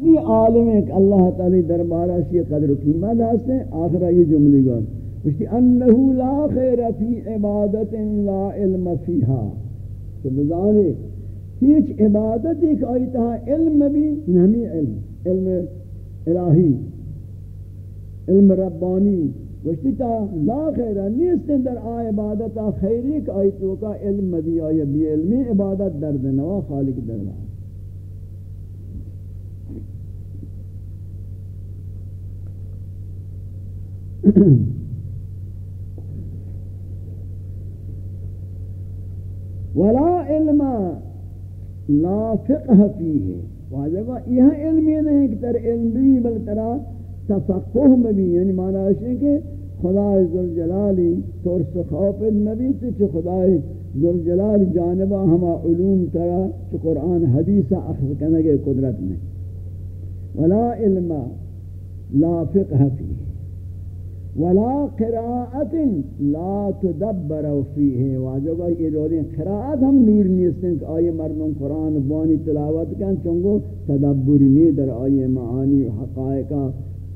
یہ عالم ہے کہ اللہ تعالی دربارہ سے قدر و قیمت ہے، آخرہ یہ جملے گا۔ وشتی انہو لا خیر فی عبادت لا علم فیہا۔ تو بزانے، ہیچ عبادت ایک آئیتا علم بھی ہمیں علم علم الہی، علم ربانی۔ وشتی تا لا خیر نیستن در آ عبادتا خیری کہ آئیتو کا علم بھی، آئی بی علمی عبادت درد نوا، خالق در رہا ولا علم لا فقہ فیہ۔ واجب یہ علم یہ نہیں کہ تر علم بھی بل ترا تفقہ میں بھی۔ یعنی معنی ہے کہ خدا ذوالجلالی ترس خوف نبی تو چھ خدا ذوالجلال جانبہ ہما علوم ترا چھ قرآن حدیث اخذ کرنے کے قدرت میں۔ ولا علم لا فقہ فیہ۔ ولا قراءت لا تدبر فيه واجب یہ روری قراءت ہم نور نیستن کہ آئے مردم قرآن بانی تلاوت کن چونگو تدبر نی در آئے معانی و حقائق۔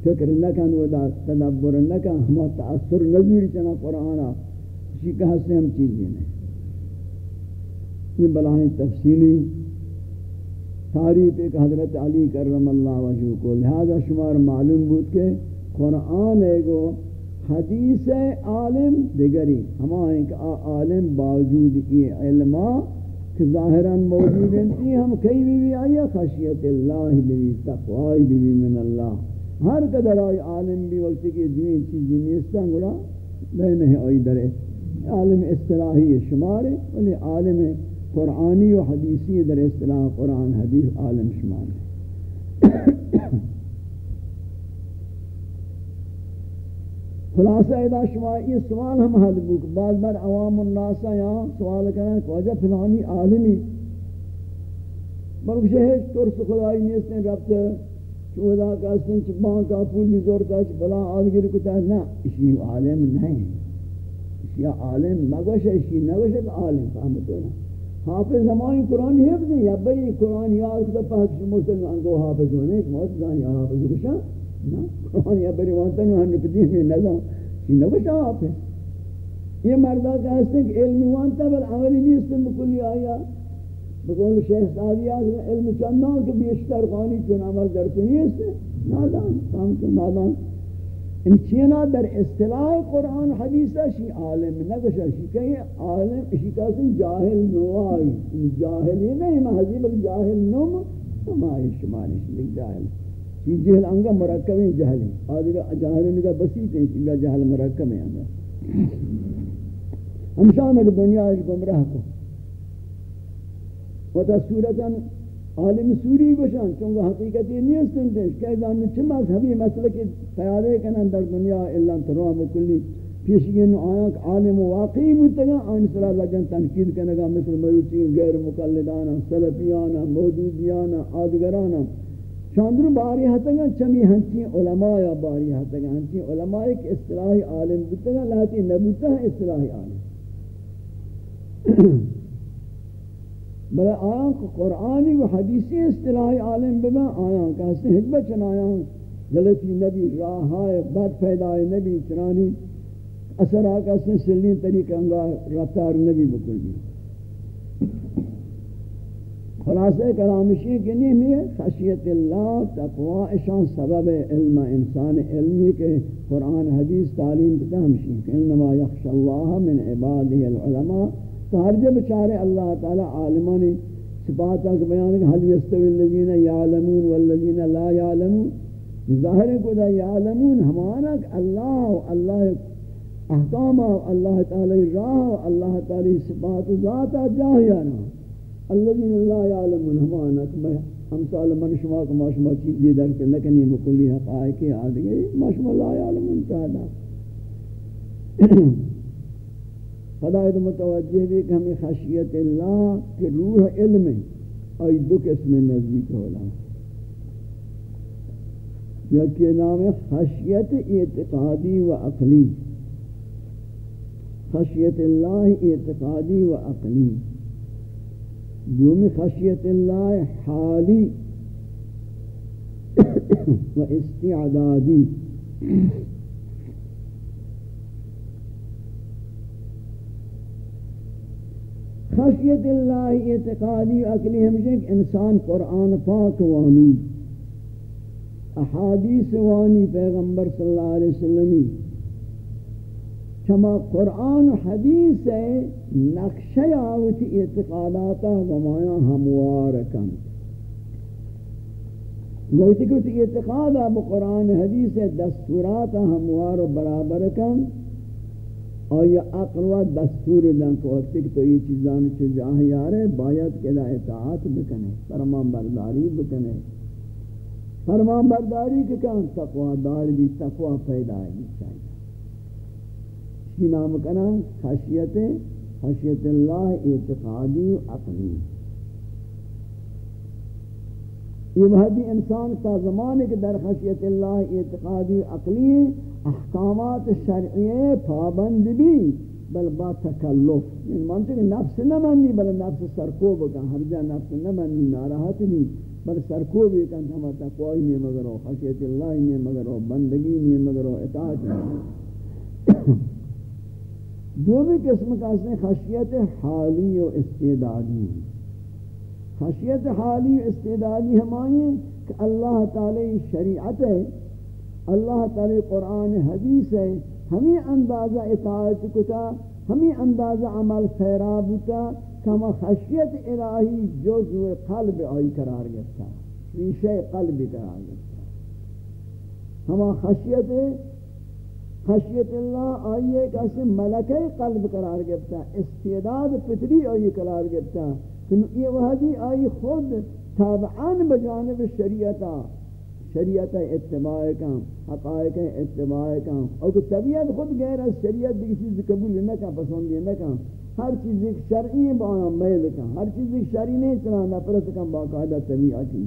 فکر نکن و دا تدبر نکن ہم تأثر نظوری چنا قرآن۔ اسی کہ ہستے ہم چیزیں نہیں۔ یہ بلائیں تفصیلی۔ تاریخ ایک حضرت علی کرم اللہ وجہ کو۔ لہذا شمار معلوم بود کہ قرآن ایگو حدیث عالم دیگری. ہمائیں کہ عالم باوجود یہ علماء کہ ظاہراً موجود انتی ہم کئی بھی بھی آیا خشیت اللہ بھی بھی تقوائی بھی بھی من اللہ. ہر قدر آئی عالم بھی وقت کی دوین چیزی نیستا گوڑا بہن ہے آئی در عالم اصطلاحی شمار ہے، ولی عالم قرآنی و حدیثی در اصطلاح قرآن حدیث عالم شمار ہے. خلاصہ ادا شما یہ سوال ہم حد بک۔ بعض بار عوام الناس یہاں سوال کریں کہ وجہ فلانی عالمی۔ بلکہ شہر ترس خدای نیستیں ربط چودا کا سن چبان کا پولی زور کا بلا آدگر کتا نا اسی عالم نہیں۔ اسی عالم مگوش اسی نگوش عالم فهمتو نا حافظ ہماری قرآن حفظ ہے یا بھئی قرآن یاد کتا پاک مسلمان کو حافظ ہونے موت زانی حافظ کشا یا بری وانتا نو ہن پتی میں نظام یہ نہ بچا آپ ہے یہ مردہ کا ہیں کہ علم وانتا، بل عملی نیست بکلی آیا۔ بقول شیخ سادی آگا علم چندان کہ بیشتر قانی چون عمل در تو نیست نادان کام تو نادان۔ ان چینا در اصطلاح قرآن حدیثہ شی عالم نگشا شی کہیں عالم اسی کہتے ہیں جاہل نوائی۔ جاہل یہ نہیں محضی بل جاہل نم ہماری شمانی شی جاہل۔ یہ جہل انگا مرکب ہے جہل ہے آدھگا جہل انگا بسیط ہے انگا جہل مرکب ہے انگا ہمشان اگر دنیا ایک گمراہ کو۔ و تا صورتا عالم سوری بشان، چونکہ حقیقت یہ نہیں سنتے کہ دانو چھ مذہبی مسئلہ کے قیادے کنن در دنیا، اللہ تروہ بکلی پیشگی نو آیا کہ عالم واقعی متگا آن صلاح لگن تنقید کنگا، مثل مروچی غیر مقلدانا سلفیانا موجودیانا آدگرانا چاندر باری ہتگا چمی ہنچی علماء یا باری ہتگا ہنچی علماء ایک اصطلاحی عالم بتگا لاتی نبوتا ہے اصطلاحی عالم۔ بلے آیاں کو قرآنی و حدیثی اصطلاحی عالم بما آیاں کہ اس نے حجبہ چنایاں غلطی نبی، راہائے بد پیدای نبی چنانی۔ اثر آکا اس سلین طریقہ انگا رفتار نبی بکل بھی خلاصہ کلامشی کی نہیں ہے خشیت اللہ تقوی اشان سبب علم انسان علمی کے قرآن، حدیث تعلیم بتا ہمشی انما یخش اللہ من عباده العلماء۔ تو ہر جب چارے اللہ تعالی عالمانی صفاتہ کے بیان کہ حل یستوی الذین یعلمون والذین لا یعلمون۔ ظاہر کو دا یعلمون، ہمارا کہ اللہ اللہ احکام اللہ تعالی راہ اللہ تعالی صفات ذات جاہیانا الذين لا يعلمون همانك ما امثال من شما کو ما شما چیز در کے نکنی مکلی حقائق آدھگے ما شما لا يعلمون تعالی خدایت متوجہ بھی کہ ہمیں خشیت اللہ کے روح علم ای دو قسم نزدیک ہولا یکی نام خشیت اعتقادی و عقلی. خشیت اللہ اعتقادی و عقلی. دومی خشیت اللہ حالی و استعدادی خشیت اللہ اعتقادی اقلی ہمشہ کہ انسان قرآن پاک وانی، احادیث وانی پیغمبر صلی اللہ علیہ وسلم چما قرآن و حدیث نقشہ آوتی اعتقاداتا گمایا ہموار کن گوشتی کہ اعتقادا بقرآن حدیث دستوراتا ہموار و برابر کن آیا عقل و دستور دن کو وقتی کہ تو یہ چیزان چو جاہ یارے باید کہ دا اطاعت بکنے فرمان برداری بکنے۔ فرمان برداری کے کان تقوی دار بھی، تقوی پیدا ہے چاہیے۔ اسی نام کنا خشیت خشیت اللہ، اعتقادی و عقلی۔ یہ وحدی انسان کا زمانے کے در خشیت اللہ، اعتقادی عقلی احکامات شرعیے پابند بھی، بل با تکلف۔ یعنی مانتے کہ نفس نہ مانی بل نفس سرکوب کا، ہر جا نفس نہ مانی ناراحت نہیں بل سرکوب بھی کن ہم تقوی نہیں، مگر ہو خشیت اللہ نہیں، مگر ہو بندگی نہیں، مگر ہو اطاعت نہیں۔ دو بھی قسم کا اس نے خشیت حالی و استعدادی خشیت حالی و استعدادی ہماری کہ اللہ تعالی شریعت ہے، اللہ تعالی قرآن حدیث ہے، ہمیں اندازہ اطاعت کتا، ہمیں اندازہ عمل خیراب ہوتا کما خشیت الہی جو جو قلب آئی قرار گتا ریشہ قلب قرار گتا ہما خشیت خشیت اللہ آئیے کہ ملکہ قلب قرار گتا استعداد فطری آئی قرار گفتا گتا یہ وحدی آئی خود تابعان بجانب شریعتا شریعت اتباع کا حقائق اتباع کا اور کہ طبیعت خود غیر از شریعت بھی چیز قبول نہ کا پسند نہ کا ہر چیز ایک شرعی با میل کا ہر چیز ایک شرعی نہیں چلا نفرت کا باقاعدہ طبیعتی۔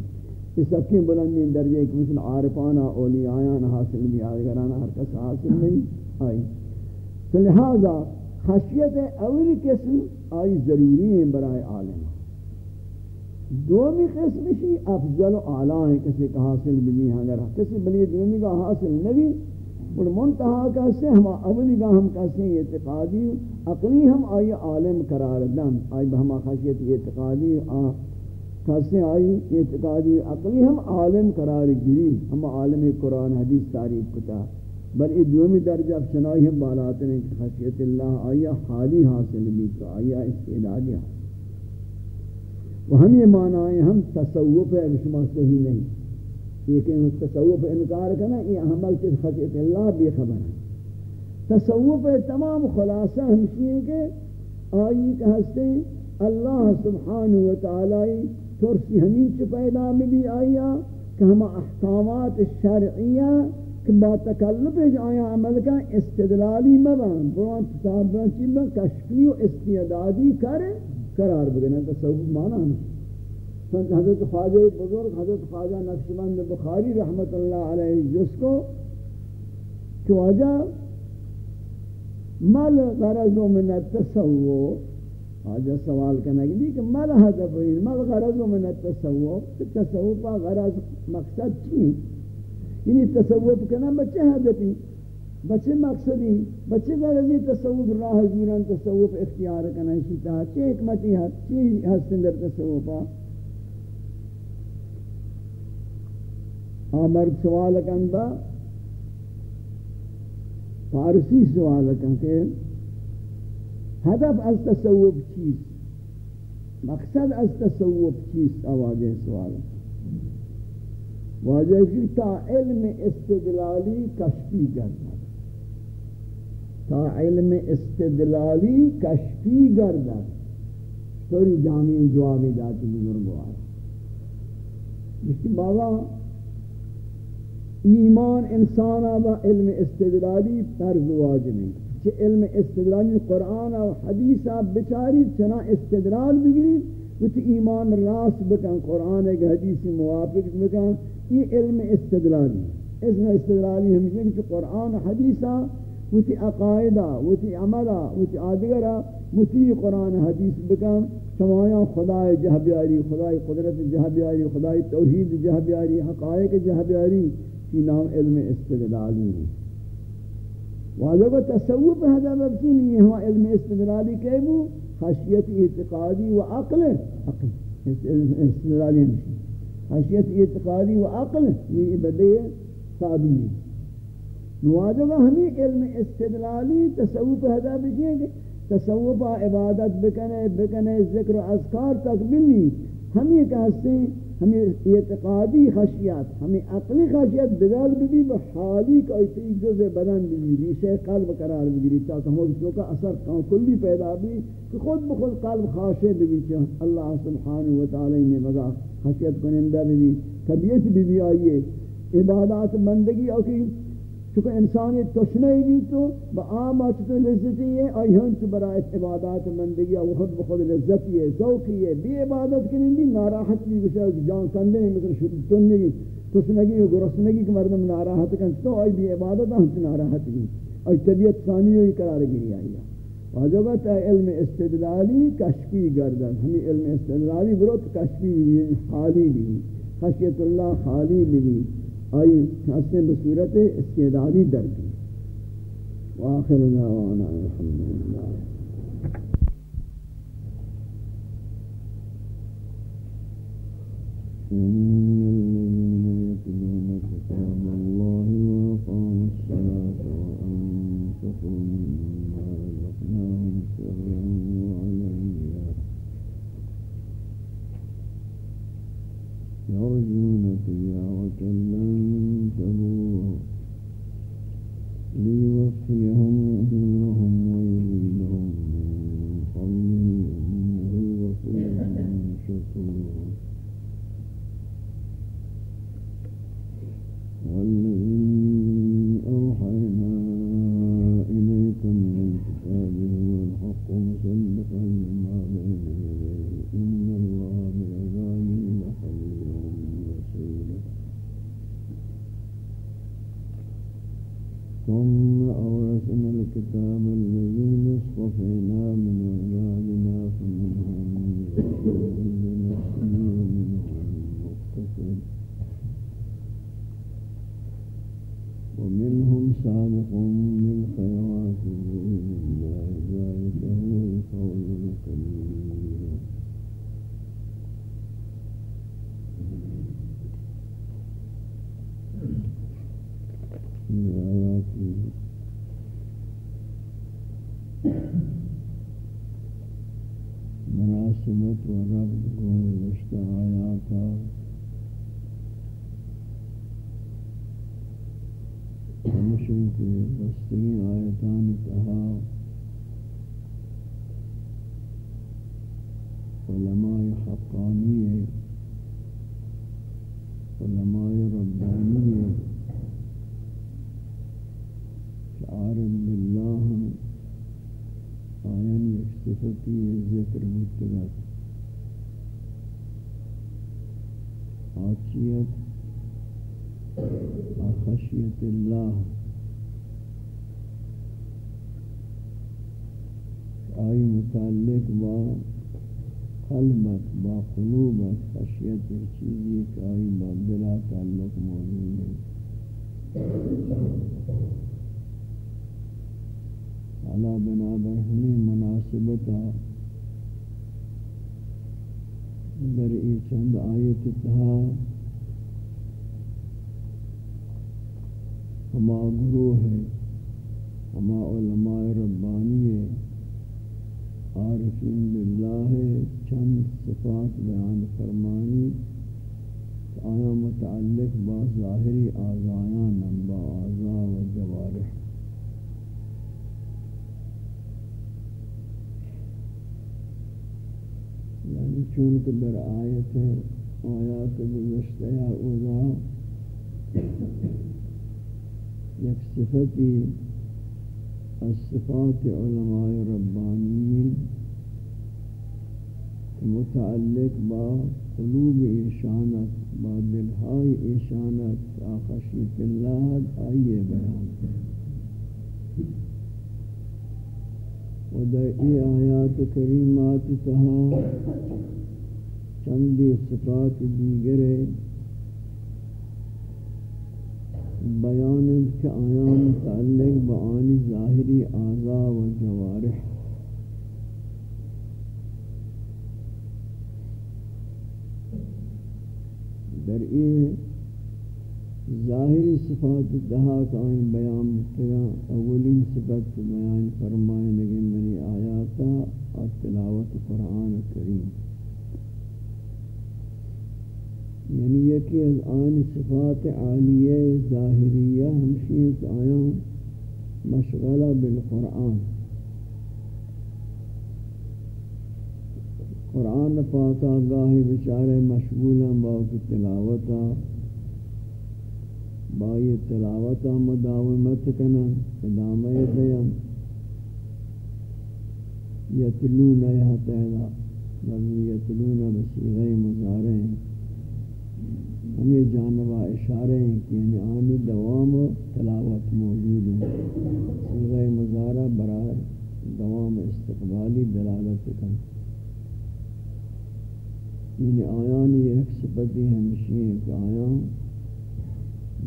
اس سب کی بلندی درجے ایک مثل عارفانہ اولیاءان حاصل بھی آدگرانہ ہر کس حاصل نہیں آئی تو لہذا خشیت اولی قسم آئی ضروری ہیں برائے عالم۔ دومی قسم شی افضل و اعلیٰ ہے کسی کا حاصل بھی اگر کسی بلی دومی کا حاصل نبی، اور منتہا کہتے ہیں ہم اولی کا ہم کہتے ہیں، اعتقادی اقلی ہم آئی عالم قرار دن، آئی بہما خشیت اعتقادی کہتے ہیں آئی، اعتقادی اقلی ہم عالم قرار گری ہم عالم قرآن، حدیث تعریف کتا۔ بل ای دومی درجہ افشنائی ہم بالاتن ہیں کہ خشیت اللہ آئی حالی حاصل بھی تو آئی استعدادی حاصل وہ ہم یہ معنی ہم تصوف ہے شما صحیح نہیں۔ لیکن تصوف انکار کرنا یہ عمل سے خطیت اللہ بھی خبر ہے۔ تصوف تمام خلاصہ ہمشی ہے کہ آئی کہ ہستے اللہ سبحانہ وتعالی ترسی ہمیں چھ پیدا میں بھی آیا کہ ہم احکامات شرعیہ کہ با تکلف آیا عمل کا استدلالی مبان بران کتابان چیزیں کشفی و استعدادی کرے قرار بگنے تصوف مانا ہم سنت حضرت خواجہ بزرگ حضرت خواجہ نقشبند بخاری رحمت اللہ علیہ جس کو چواجہ مل غرض من التصوف آجا سوال کرنے گی کہ مل حضب ہوئی مل غرض من التصوف تصوف غرض مقصد چی؟ یعنی تصوف کنا بچے حضبی بچے مقصدی، بچے غرضی تصوف، راہ زوران تصوف اختیار کرنا شیطا، چی حکمتی ہے چی حسن در تصوفا آمرد سوال کن با، فارسی سوال کن کہ هدف از تصوف چیست؟ مقصد از تصوف چیست؟ آواجه سوال. واجه تا علم استدلالی کشفی کرنا تا علم استدلالی کشفی گردد. توری جامعی جوابی داتی بزرگوار جس بابا ایمان انسانا با علم استدلالی فرض واجب ہے کہ علم استدلالی قرآن و حدیث بچاری چنا استدلال بگری وہ ایمان راست بکن، قرآن ایک حدیث موافق بکن یہ علم استدلالی. اس استدلالی ہمیشہ کہ قرآن حدیثہ وتی عقائدہ وتی عملہ وتی آدگرہ متی قرآن حدیث بکن سمایا خدای جہ بیاری خدای قدرت جہ بیاری خدای توحید جہ بیاری حقائق جہ بیاری کی نام علم استدلالی. ہے واجب تصوف هذا مبكي نہیں ہے علم استدلالی کہ وہ خشیت اعتقادی و عقل. عقل استدلالی نہیں خشیت اعتقادی و عقل یہ یعنی نواجب ہمیں علم استدلالی تصوف هذا بکیں گے تصوف عبادت بکنے بکنے، ذکر و اذکار تک بنی ہمیں کہتے ہیں ہمیں اعتقادی خشیت، ہمیں عقلی خشیت بدل بھی بحالی کا اسی جز بدن بھی ریشہ قلب قرار بھی تا ہم اس کا اثر کلی پیدا بھی کہ خود بخود قلب خاشے بھی چاہ اللہ سبحانہ وتعالی نے مزا خشیت کنندہ بھی طبیعت بھی بھی آئیے عبادات بندگی اور کی چونکہ انسانی تشنے بھی تو، با آمات تو لذتی ہے آئیہن تو برای عبادات مندگی وہ خود بخود لذتی ہے، ذوقی ہے بھی عبادت کریں بھی ناراحت بھی گوشہ جان کندے ہیں، مثل شدید تنگی تشنگی و گرسنگی کہ مردم ناراحت کن تو، آئی بھی عبادت ہم سے ناراحت بھی، آئی طبیعت ثانی ہوئی قرار گری آئی واجبت ہے علم استدلالی کشفی گردن، ہمیں علم استدلالی برو کشفی بھی حالی بھی، خشیت اللہ حالی بھی۔ آئی حسن بصورت استعدادی در وآخر دعوانا الحمدللہ Mm-hmm. چونکہ در آیت ہے، آیات گزشتہ اوزا، یک صفتی از صفات علماء ربانیین متعلق با قلوب ایشانت، با دلهای ایشانت، آخشیت اللہ آئیے بیان و در ای آیات کریمات تہا چندی صفات دیگر بیان کے آیان متعلق بعانی ظاہری آزا و جوارح۔ در ای ظاہری صفات دہا کا آئین بیان مستگا اولین صفت بیان فرمائے لگے منی آیاتا اور تلاوت قرآن کریم۔ یعنی یکی از آن صفات عالیہ ظاہریہ ہمشیت آیاں مشغلہ بالقرآن۔ قرآن پاکا گاہی بچارے مشغولا باقی تلاوتا بائی تلاوتا مداومت کنا ادامہ دیم یتلون ایہا تیلا بلن یتلون بسیغی مزارے ہیں ہمیں جانبہ اشارے ہیں کہ یعنی آنی دوام و تلاوت موجود ہیں۔ سیغی مزارہ برائے دوام استقبالی دلالت کن۔ یعنی آیانی ایک سپتی ہمشی ہیں کہ آیان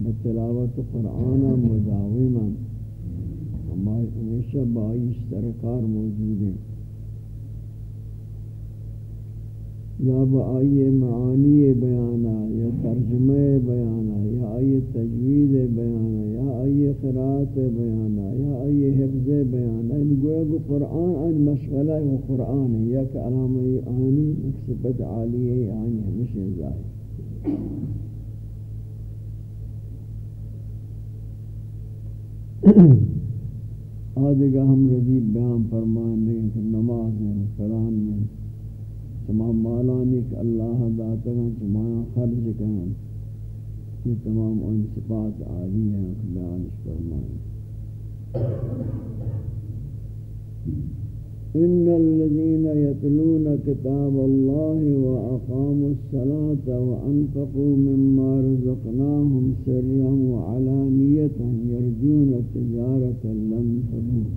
بتلاوت قرآن مداوما ہمیشہ بائی اشترکار موجود ہیں یا بآئی معانی بیانا یا ترجمہ بیانا یا آئی تجوید بیانا یا آئی قرآت بیانا یا آئی حفظ بیانا ان گویا کو قرآن ان مشغلہ و قرآن ہے یا کہ علامہ آنی مقصبت عالی آنی ہمیشہ ظاہر آدھگا ہم ردیب بیان فرمان لیں کہ نماز ہیں سلام ہیں تمام مالانی کہ اللہ داتا ہیں تمہاں خرج کہیں یہ تمام ان صفات عالی ہیں کہ بیانش فرمائیں۔ إن الذين يتلون كتاب الله وأقاموا الصلاة وأنفقوا مما رزقناهم سرا وعلانية يرجون تجارة لن تبور.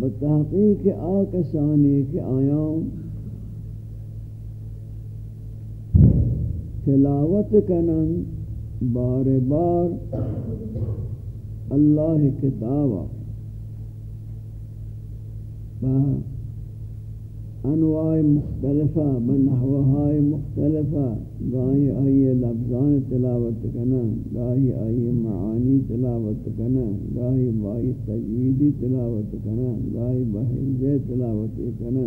بتحقیق آکسانی کے آیام تلاوت کنن بار بار اللہ کے کتاب انواع مختلفہ بنحوہائے مختلفہ، گاہی آئی لفظان تلاوت کنا گاہی آئی معانی تلاوت کنا گاہی بائی تجویدی تلاوت کنا گاہی بحفظ تلاوت کنا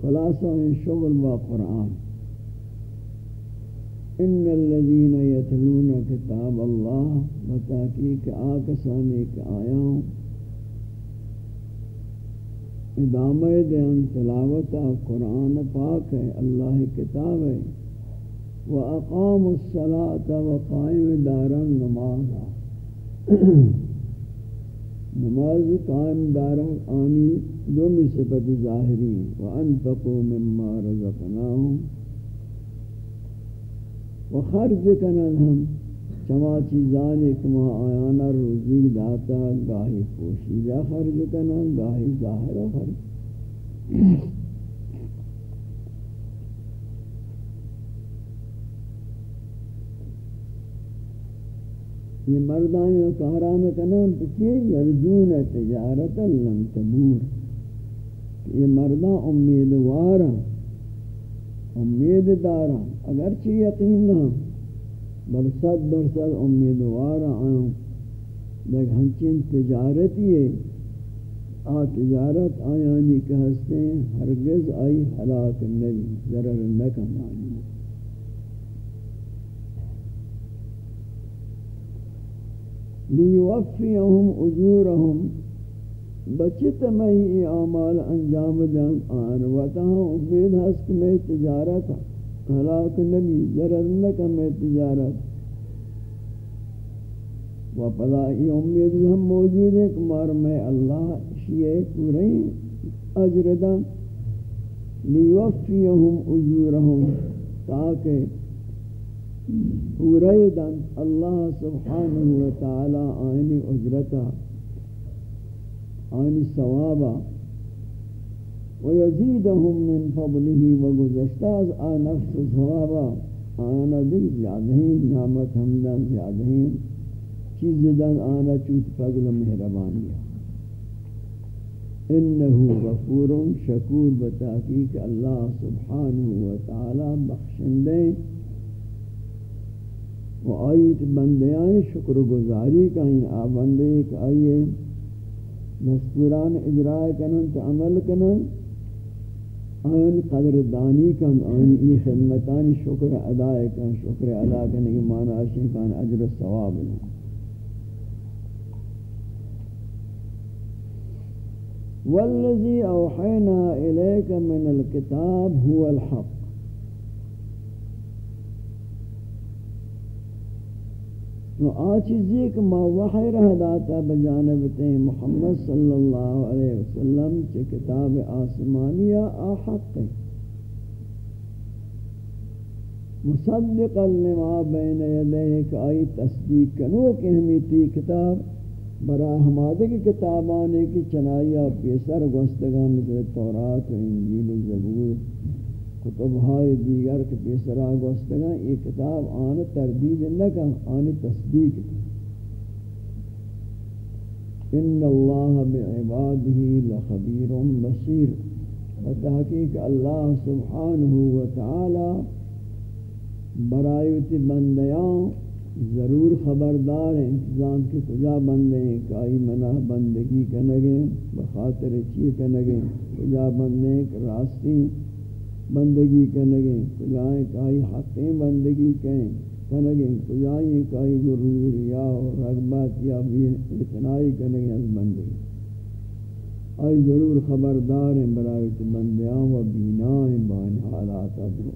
خلاصہ شغل با قرآن۔ ان الذين يتلون كتاب الله متاكيك آكساني كآيان ادامہ دین تلاوت قرآن پاک ہے، اللہ کتاب ہے۔ وَأَقَامُ الصَّلَاةَ وَقَائِمِ دَارًا نمازا نماز قائم دارا آنی دومی صفت ظاہری وَأَنفَقُوا مِمَّا رَزَقْنَاهُمْ۔ و خرج کنن ہم چما چیزان ایک ما آیانا روزی داتا گاہی پوشیدہ خرج کنن گاہی ظاہر خرج یہ مردان و کاران کنن پچھے یرجون تجارتا لن تبور. یہ مردان امیدوارا امید دارا اگرچہ یقین نہ بل صد برصد امیدوار آئوں لیکن ہنچین تجارتی ہے آ تجارت آیانی کہ ہستے ہیں ہرگز آئی حلاک نبی ضرر نکن آنی لیوفیہم اجورہم بچت میں یہ اعمال انجام دیں، آن وطا امید ہست میں تجارت، ہلاک نبی ضرر نکا میں تجارت۔ و پدا یہ امید ہم موجود ہے کہ مار میں اللہ شیئے پورے اجر دا لیوفیہم اجورہم تاکہ پوریدن اللہ سبحانہ وتعالی آئینی اجرتا آئینی ثوابا ويزيدهم من فضله وگزشتاز آ نفس ثوابا آنا دیکھ زیادہ ہی نعمت حمدن زیادہ ہی چیز دن آنا چوت فضل مہربانیہ انہو غفور شکور بتحقیق اللہ سبحانہ وتعالی بخشندے و آیت بندیان شکر گزاری کا ہی آبندے ایک آئیے مذکوران اجراء کنن تو عمل کنن. آن قدر دانی کن آن ای خدمتان شکر ادا کن شکر ادا کرنے کی معنی اشی کن اجر ثواب لیں والذي أوحينا إليك من الكتاب هو الحق. تو آ چیزی کہ ما وحی رہ داتا بجانب تے محمد صلی اللہ علیہ وسلم چے کتاب آسمانیہ آ حق مصدقا لما بین یدیک آئی تصدیق کنو کہ ہمیں تی کتاب برا ہمادے کی کتابانے کی چنائیہ پیسر گوستگاں مثل تورات و انجیل و زبور کتب ہائے دیگر کے پیسرا گوستگاں یہ کتاب آن تردید لکا آن تصدیق. ان اللہ بعباده لخبیر بصیر. و تحقیق اللہ سبحانہ وتعالی برایت بندیاں ضرور خبردار ہیں، انتظام کی کجا بندے ہیں کائی منع بندگی کنگے، بخاطر چی کنگے، کجا بندے ہیں، کہ راستی بندگی کنگے کجائیں کائی حقیں بندگی کہیں کنگے کجائیں کائی غرور یا رغبت یا بھی اتنائی کنگے از بندگی۔ آئی ضرور خبردار ہیں برای تو بندیاں و بینائیں بان حالات ادرو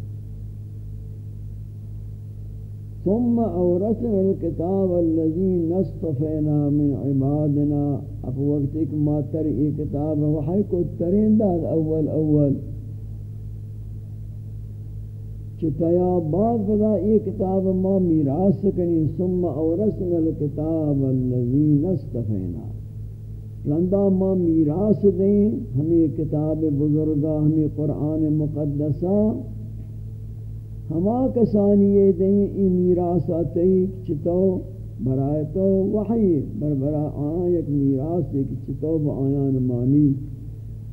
ثم اورثنا الكتاب الذي نصطفينا من عبادنا۔ اب وقت ایک ما تر یہ کتاب وحی کو ترین داد، اول اول۔ چتیا بعد فضا یہ کتاب ما میراث کنی، ثم اورثنا الكتاب الذي نصطفينا لندا ما میراث دیں، ہمیں کتاب بزرگا ہمیں قرآن مقدسہ ہما کسانی دیں ای میراث آتی چتو برائے تو وحی، بر برا آیا یک میراث دے کہ چتو با آیان مانی.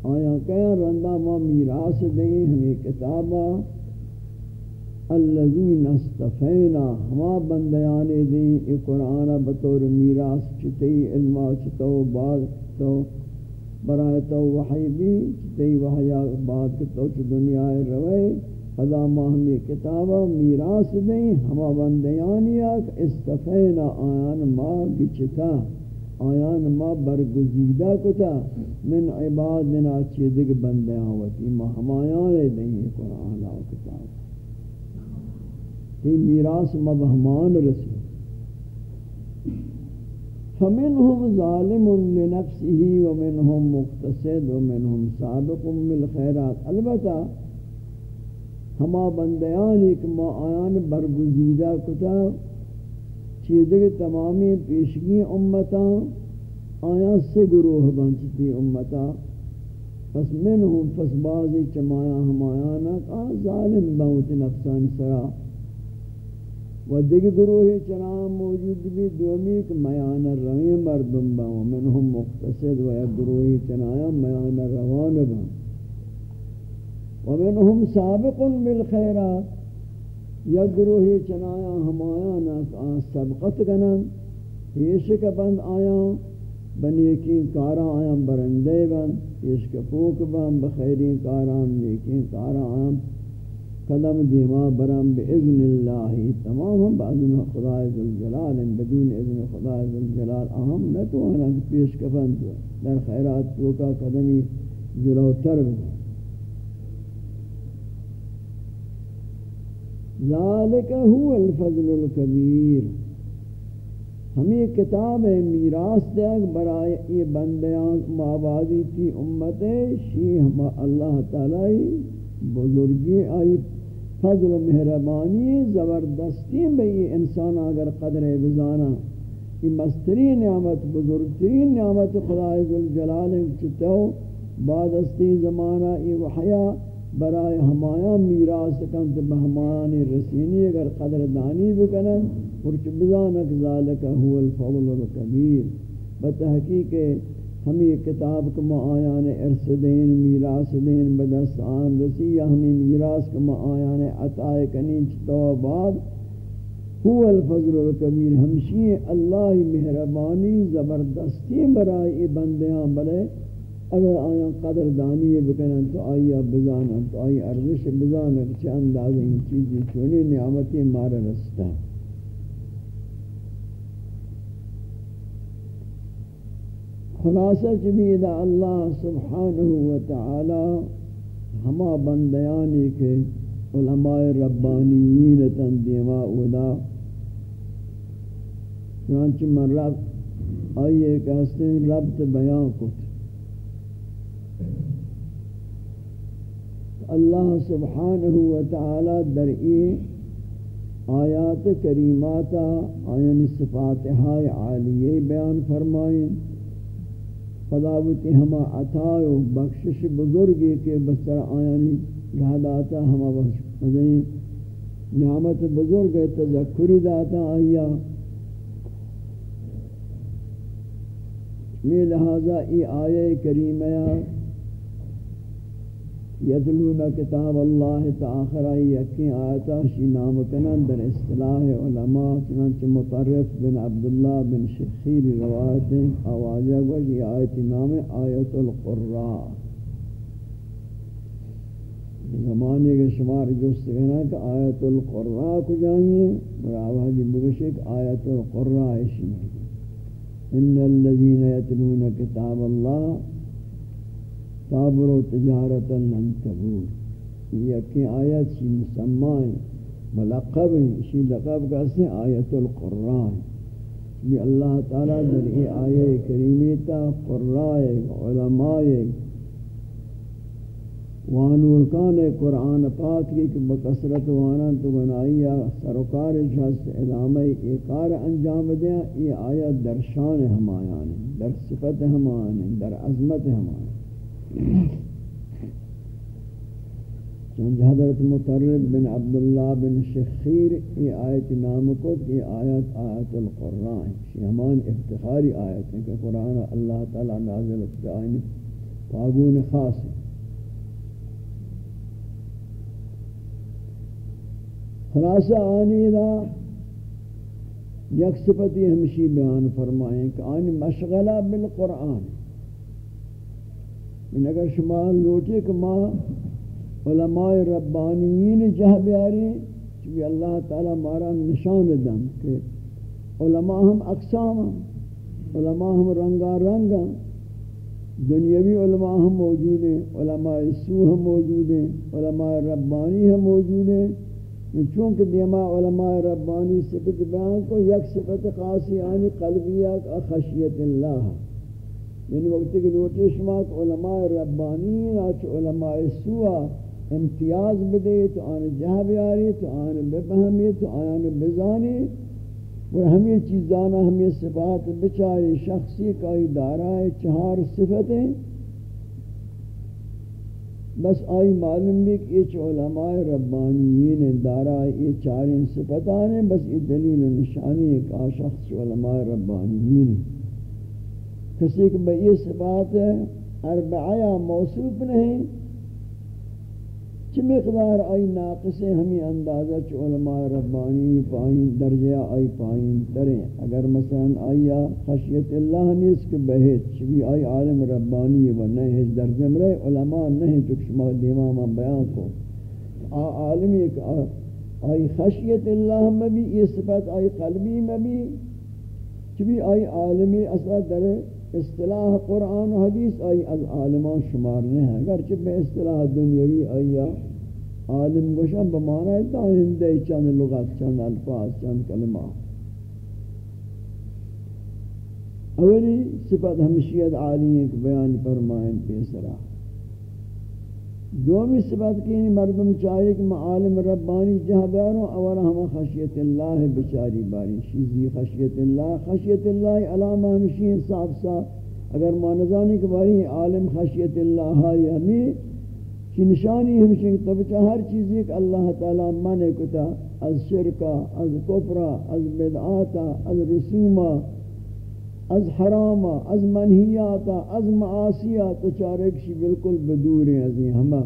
آیا کیا رندہ ما میراث دیں، ہمیں کتابا الذین استفینا ہما بندیانے دیں ای قرآن بطور میراث چتی علمہ چتو بعد تو برائے تو وحی بھی چتی وحی بعد کتو چ دنیا روئے خدا ماہمی کتابا میراث دیں، ہما بندیانیا استفینا آیان ما گچتا آیان ما برگزیدہ کتا، من عبادنا چیدگ بندیان وتی، ما ہمایان دیں قرآن و کتاب۔ یہ میراث مبہمان رسول۔ فمنهم ظالم لنفسه ومنهم مقتصد ومنهم سابق بالخيرات البتہ ہما بندیان ایک ما آیان برگزیدہ کتا چیزے تمامی پیشگی امتا آیان سے گروہ بنچتی امتا۔ پس منہم، پس بازی چمایا ہمایانا کہا ظالم بہت نفسان سرا۔ و دیکھ گروہ چنام موجود بھی دومی کہ میانا روی مردم با باؤں منہم مقتصد و یک گروہ چنایا میانا روان با. باؤں ومنهم سابق بالخيرات یا گروہی چنایا ہمایا آن سبقت کنن پیش پیشک بند آیا بنیکی کارا آیا برندے بند. پیش پیشک پوک بند بخیری کارا نیکی کارا آیا قدم دیما برم باذن اللہ. تمام ہم بعضن خدا ذوالجلال بدون اذن خدا ذوالجلال اہم نہ تو انا پیش کفن تو. در خیرات تو کا قدمی جلو تر بند ذالک هو الفضل الكبیر. ہمیں کتاب میراث دے برائے یہ بندیاں، مابادی تھی امت شی ہم اللہ تعالی بزرگی آئی فضل و مہربانی، زبردستی بئی انسان اگر قدر بزانا۔ یہ مستری نعمت بزرگترین نعمت خدا ذوالجلال چتو بعد استی زمانہ یہ وحیا برائے ہمایاں میراث کنت بہمانی رسینی اگر قدر دانی بکنن ورچ بزانک ذالک هو الفضل الكبیر بتحقیق ہمیں کتاب کو معایان ارس دین میراث دین بدست آن رسی یا ہمیں میراث کو معایان عطائے کنین چطو بعد هو الفضل الكبیر، ہمشی اللہ مہربانی زبردستی برائی بندیاں، بلے اگر آیا قدر دانی بکنن تو آیا بزانن، تو آیا ارزش بزانن، چه انداز این چیزی چونی نعمتی مارا رستا خلاصہ چبید اللہ سبحانہ وتعالی ہما بندیانی کے علماء ربانیین تندیما اولا چنانچہ من رب آئیے کہستے ہیں ربط بیان کت اللہ سبحانہ وتعالی در ای آیات کریماتا آیان صفاتہائی عالیہ بیان فرمائیں خداوتی ہما عطا و بخشش بزرگی کے بسر آیانی لہداتا ہما بخشش نعمت بزرگ تذکری داتا آیا۔ میں لہذا ای آیے کریمہ یتلون کتاب اللہ تآخر یکی آیتا شی نام کنن در اصطلاح علماء، چنانچہ مطرف بن عبداللہ بن شخیر روایت آوازہ گوش یہ آیت نام آیت القرآ زمانے کے شمار جست کہنا کہ آیت القرآ کو جائیے اور آوازی بگشک آیت القرآ اشی ان الذين يتلون كتاب الله صابر و تجارت لن تبور. یکی آیت شی مسمائیں ملقب شی لقب کہتے آیت القرآن یہ اللہ تعالیٰ در ای آیے کریمی تا قرآن علماء وانورکان قرآن پاک کی کہ بکسرت وانا تو بنائی سرکار شخص علامہ ایکار انجام دیا یہ آیت در شان ہمایان در صفت ہمایان در عظمت ہمایان چند حضرت مطرب بن عبداللہ بن شخیر یہ آیت نام کو کہ آیت آیت القرآن یہ ہمان افتخاری آیت ہے کہ قرآن اللہ تعالی نازل آئین پاگون خاص ہے۔ خلاصہ آنی دا یک صفتی ہمشی بیان فرمائیں کہ آنی مشغلہ بالقرآن۔ ہے ان اگر شما لوٹے کہ ما علماء ربانیین جہ بیاری چونکہ اللہ تعالی مارا نشان دن کہ علماء ہم اقسام علماء ہم رنگا رنگا دنیاوی علماء ہم موجود ہیں، علماء سو ہم موجود ہیں، علماء ربانی ہم موجود ہیں۔ چونکہ دیما علماء ربانی صفت بیان کو یک صفت خاصی آنی قلبیات خشیت اللہ۔ یعنی وقتی کہ لوٹی شما علماء ربانی آچ علماء سوا امتیاز بدے تو آن جہ بیاری تو آن بفہمی تو آن بزانی اور ہم یہ چیزانا ہم یہ صفات بچاری، شخصی کا دارہ چہار صفتیں بس آئی معلوم بھی کہ یہ علماء ربانیین دارہ یہ چاریں صفتانے بس یہ دلیل و نشانی ایک آشخص علماء ربانیین. ہیں کسی کہ بئی صفات اربعیہ موصوف نہیں، چی مقدار آئی ناقص ہمیں اندازہ چی علماء ربانی پائیں درجہ آئی پائیں دریں۔ اگر مثلا آئی خشیت اللہ نیس کے بہت چی آئی عالم ربانی و نہیں درجہ مرے، علماء نہیں چک شما دیماما بیان کو۔ عالمی ایک آئی خشیت اللہ میں بھی، یہ صفت آئی قلبی میں بھی، چی آئی عالمی اصلا درے۔ اصطلاح قرآن و حدیث آئی از عالمان شمار نہیں ہے اگرچہ بے اصطلاح دنیاوی آئی عالم گوشن بمانا ہے تا ہندے چند لغت، چند الفاظ، چند کلمہ اولی صفت ہمشیت عالی ایک بیان فرمائیں پیسرا دومی صفت کی یعنی مردم چاہیے کہ معالم ربانی جہاں بیاروں اولا ہم خشیت اللہ بچاری باری شیزی خشیت اللہ خشیت اللہ علامہ ہمشین صاف صاف۔ اگر مانزانی کے باری عالم خشیت اللہ یعنی چی نشانی ہمشین تب ہر چیز ایک اللہ تعالی من کتا، از شرکا، از کفرا، از بدعاتا، از رسوما۔ از حرام از منحیات از معاصیات تو چارے کشی بالکل بدور ہیں از ہما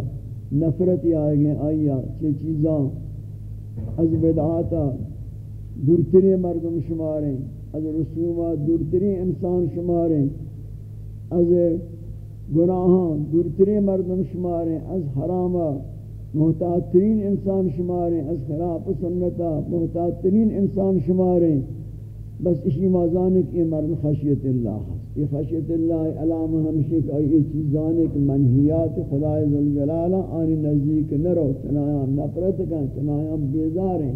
نفرت آئے گئے آیا چھ چیزاں از بدعات دورتری مردم شماریں از رسومات دورتری انسان شماریں از گناہاں دورتری مردم شماریں از حرام محتاط ترین انسان شماریں از خلاف سنتا محتاط ترین انسان شماریں بس اسی مازان کہ مرد خشیت اللہ یہ خشیت اللہ علامہ ہمشہ کہ یہ چیزانے کہ منحیات خدای ذوالجلال آنی نزدیک نہ رو چنایا نفرت کا چنایا بیزار ہیں۔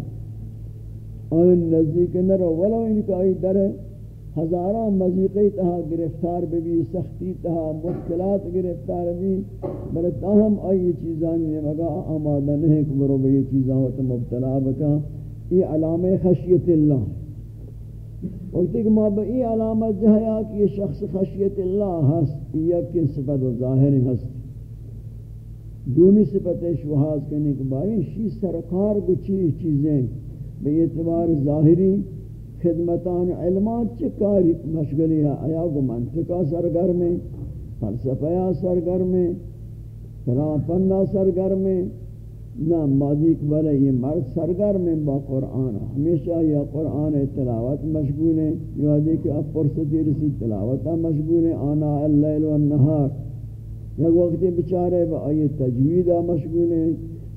آنی نزدیک نہ رو ولو ان کا در ہزارہ مزیقی تہا گرفتار بھی سختی تہا مشکلات گرفتار بھی۔ بل تاہم آئی چیزانی مگا آمادہ نہیں کہ برو بھئی چیزاں ہوتا مبتلا بکا۔ یہ علامہ خشیت اللہ ہے۔ وقتی کہ ما بئی علامت جہیا کہ یہ شخص خشیت اللہ ہست یک صفت ظاہر ہست دومی صفت شوحاز کرنے کے بارے شی سرکار کو چیز چیزیں بے اعتبار ظاہری خدمتان علمات چکاری مشغلی ہے آیا کو منطقہ سرگر میں فلسفہ سرگر میں کلام پنہ سرگر میں نہ ماضی بلے یہ مرد سرگر میں با قرآن۔ ہمیشہ یہ قرآن تلاوت مشغول ہے یہ کہ اب فرصتی رسی تلاوت مشغول ہے آنا اللیل والنہار یک وقت بچارے با آئی تجوید مشغول ہے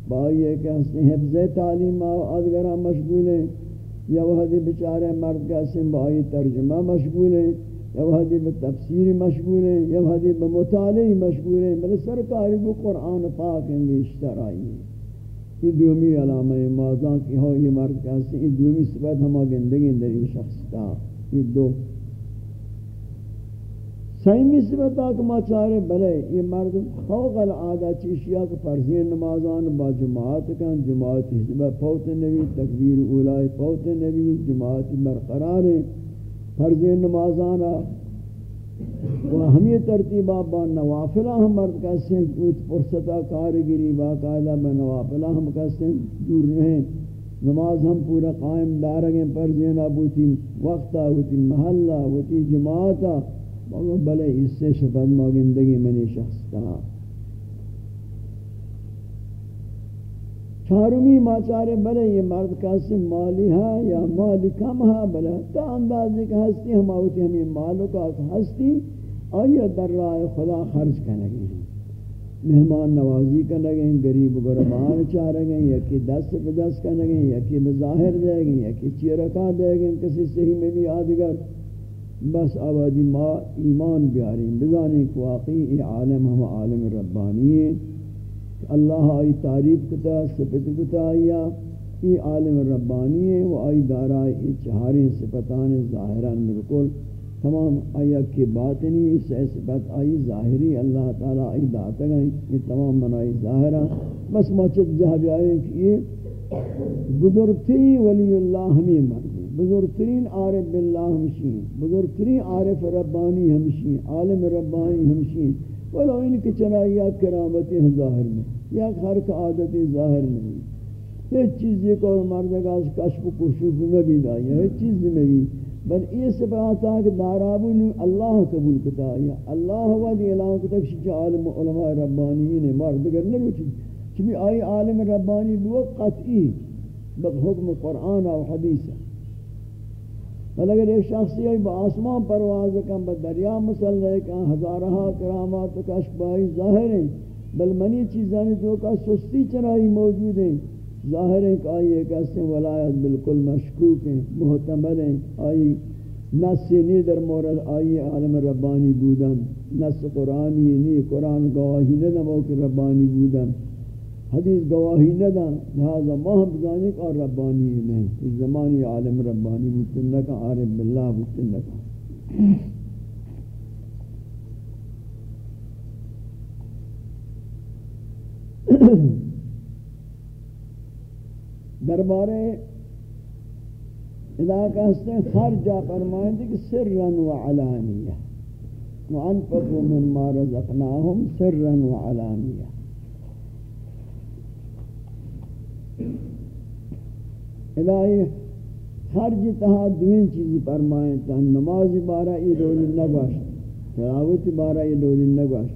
با آئی کہ حفظ تعلیم آدگرہ مشغول ہے یا وحدی بچارے مرد کا اسم با آئی ترجمہ مشغول ہے یا وحدی بتفسیر مشغول ہے یا وحدی بمطالعی مشغول ہے بلے سرکاری کو قرآن پاک ہیں، بیشتر آئی ہیں یہ دومی علامہ مازان کی ہو، یہ مرد کہتے ہیں یہ دومی صفت ہما گندگی در یہ شخص تا یہ دو۔ سیمی صفت آکھ ما چارے، بلے، یہ مرد خوق العادہ چیشیا کہ فرضی نمازان با جماعت کن جماعت حزبہ پوت نبی، تکبیر اولائی پوت نبی، جماعت برقرار ہیں فرضی نمازان و ہمی ترتیبہ با نوافلہ ہم مرد کہتے ہیں، اوچ فرصتہ کارگری باقاعدہ با نوافلہ ہم کہتے ہیں، دور رہیں۔ نماز ہم پورا قائم دارگیں پر دینا بوتی وقتا ہوتی، محلہ ہوتی جماعتا بلے اس سے شفت ماگندگی منی شخص کہا چارمی ماچارے بلے یہ مرد کیسے مالی ہے یا مالی کم ہے بلے تا اندازے کا ہستی ہم آوتی ہمیں مالوں کا ہستی آئیے در راہ خدا خرچ کرنے گئے ہیں۔ مہمان نوازی کرنے گئے ہیں، گریب گربان چارے گئے ہیں، یکی دست پہ دست کرنے گئے ہیں، یکی بظاہر دے گئے ہیں، یکی چیرکا دے گئے ہیں، کسی صحیح میں بھی آدگر بس آبادی ما ایمان بیاریں بزانے کو واقعی عالم ہم عالم ربانی ہیں۔ اللہ آئی تعریف کتا، صفت کتا آیا ای عالم ربانی ہے وہ آئی دارا ای چہاری صفتان ظاہران بالکل تمام آیا کی باطنی اس صفت آئی ظاہری، اللہ تعالی آئی داتا گئیں یہ تمام منائی ظاہرہ۔ بس موچد جہاں بھی آئے کہ یہ بزرگتری ولی اللہ ہمیں مرد بزرگترین عارف باللہ ہمشین بزرگترین عارف ربانی ہمشین عالم ربانی ہمشین ولو ان کی چنائی یا کرامتی ہیں ظاہر میں یا ہر کا عادتی ظاہر میں یہ چیز یہ کو مردگاہ کشف و کشف میں بھی دائی ہے چیز میں بھی بل یہ سبات ہے کہ دارابو نے اللہ قبول کتا. یا اللہ ہوا دی اعلان کتا کہ عالم علماء ربانیین مرد. گر نہیں چیز چبی آئی عالم ربانی بو قطعی بحکم قرآن و حدیث. بل اگر ایک شخصی ہے، با آسمان پرواز کن، با دریا مسلح کن، ہزارہا کرامات و بائی ظاہر ہیں۔ بل منی چیزانی تو کا سستی چنائی موجود ہیں۔ ظاہر ہے کہ آئی ایک ایسے ولایت بالکل مشکوک ہیں، محتمل ہیں۔ آئی نس نی در مورد آئی عالم ربانی بودن۔ نس قرآنی نی قرآن گواہی ندم کہ ربانی بودن۔ حدیث گواہی ندم لہذا ما ہم بزانی کہ ربانی نہیں اس زمانی عالم ربانی بودن لکا عارف باللہ بودن لکا دربارے اذا کہتے ہیں خرجہ فرمائیں دے کہ سرا و علانیہ، وانفقوا مما رزقناهم سرا و علانیہ. الہی خرج تہا دوین چیزی فرمائیں تہا نماز بارہ ای دولی نگوش تلاوت بارہ ای دولی نگوش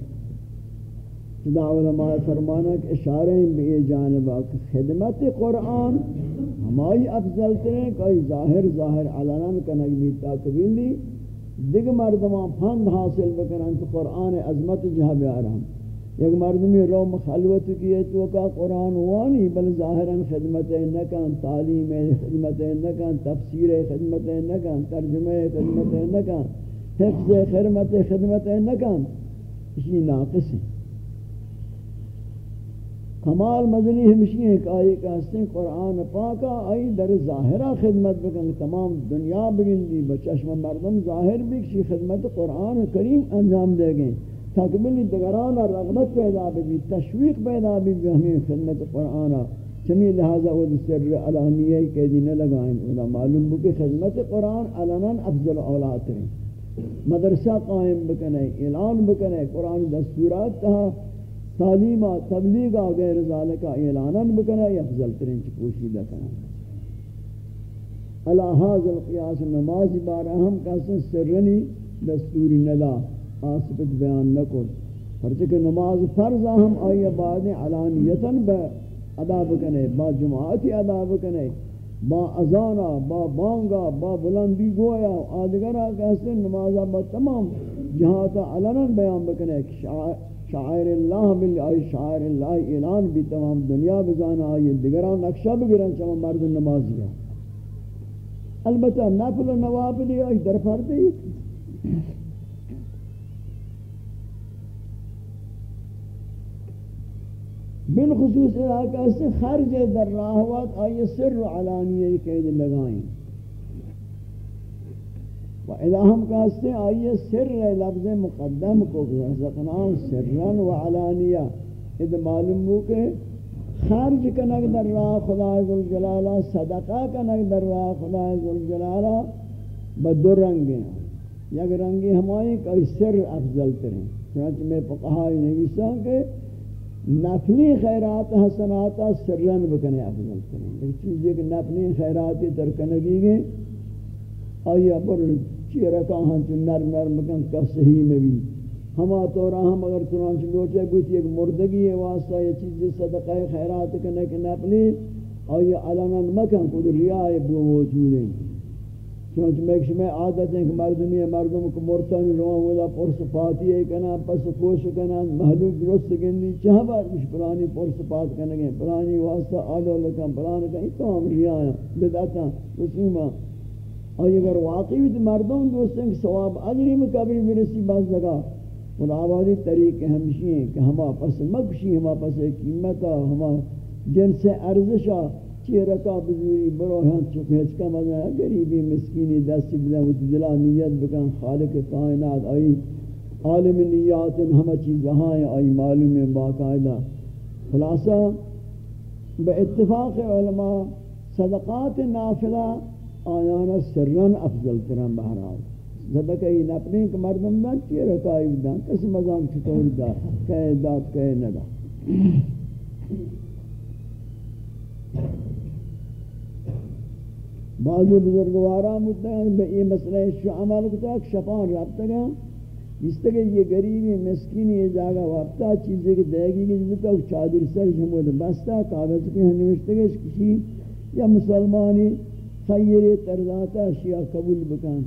خدا علماء فرمانا کہ اشارے ہیں بے جانبا کہ خدمت قرآن ہمائی افضل ترین کہ ظاہر ظاہر علنان کا نگمی تاکبیل دی۔ دیگ مردمان پھند حاصل بکنن تو قرآن عظمت جہاں بیارا ہم ایک مردمی رو مخلوت کیے تو کا قرآن وانی، بل ظاہرا خدمت نکن، تعلیم خدمت نکن، تفسیر خدمت نکن ترجمہ خدمت نکن، حفظ خدمت خدمت نکن. اسی ناقص ہے کمال مدنی ہمشی ہے کہ آئی کہتے ہیں قرآن پاکا، آئی در ظاہرہ خدمت بکن، تمام دنیا بگن دی بچشم مردم ظاہر بھی کسی خدمت قرآن کریم انجام دے گئے۔ تکملی دگران رغبت پیدا بھی تشویق پیدا بھی ہمیں خدمت قرآن چمی لہذا وہ سر علانیہ کے دی نہ لگائیں اولا معلوم ہو کہ خدمت قرآن علنا افضل اولاد ہیں مدرسہ قائم بکنے اعلان بکنے قرآن دستورات تہا تعلیمہ تبلیغہ غیر ذالکہ اعلاناً بکنا یا افضل ترین چی پوشیدہ کنا اللہ حاضر قیاس نماز بارا ہم کہتے ہیں سرنی دستوری ندا. آسفت بیان نکن۔ پرچہ نماز فرض ہم آئی بعد علانیتاً با ادا بکنے، با جماعتی ادا بکنے۔ با ازانا با بانگا، با بلندی گویا، آدگرہ کہتے نمازہ با تمام جہاں علناً بیان بکنے۔ شاعر اللہ بل آئی شاعر اللہ اعلان بھی تمام دنیا بزانا آئی دیگران نقشہ بگرن چما مرد نمازی البتہ نفل و نوافل آئی در فرد بالخصوص علاقہ سے خرج در راہوات آئی سر و علانیہ قید لگائیں۔ و الہم کہتے ہیں آئیے سر لفظ مقدم کو رزقناہم سرن و علانیہ۔ اد معلوم ہو کہ خارج کنک در راہ خدا ذوالجلالہ صدقہ کنک در راہ خدا ذوالجلالہ بدو رنگ ہیں یک رنگی ہمائی کہ سر افضل ترین۔ چنانچہ میں فقہائی نویسا کہ نفلی خیرات حسنات سرن بکنے افضل ترین ایک چیز ہے کہ نفلی خیرات ترکنگی گئے آیا پر چی رکا ہن چو نرم نرم کن کا صحیح میں بھی۔ ہما تو رہا ہم اگر چنانچہ لوچے گوچی ایک مردگی ہے، واسطہ یہ چیز صدقہ خیرات کرنے کے نپلی اور یہ علنا مکن خود ریاء بو موجود ہیں۔ چنانچہ میں ایک میں عادت ہے کہ مردمی ہے، مردم کو مرتن روان ودا پرس پاتی ہے، کنا پس پوش کنا محلوک درست گندی چاہ بار کچھ پرانی پرس پات کنگے پرانی واسطہ آلو لکن پرانی کن تو ہم ریاء بدعتا رسومہ اور اگر واقعی تو مردوں دوستیں کہ ثواب اجری میں کبھی برسی باز لگا۔ ان آبادی طریقے ہمشی ہیں کہ ہما پس مکشی، ہما پس قیمتا ہما جنس ارزشا چی رکا بزوری؟ برو ہاں چکے ہچکا مزا ہے گریبی مسکینی دستی بلن و دلا نیت بکن. خالق کائنات. آئی عالم نیات ہما چیز ہیں آئی معلوم باقاعدہ خلاصہ با اتفاق علماء صدقات نافلہ آیانا سرن افضل ترن بہرحال صدقہ ہی نپنے کہ مردم دا چیئے رکائی دا کسی مزام چطور دا؟ کہے دا کہے ندا. Thank you. بعضی بزرگوارا متعین بے یہ مسئلہ شو عمل کتا کہ شفان رابطہ گا جس تک یہ غریبی مسکینی یہ جاگا وابطہ چیزیں کہ دے گی کہ بتا چادر سر جمود بستا کاغذ کے ہنوشتے گا کسی یا مسلمانی خیر ترزاتا شیعہ قبول بکن.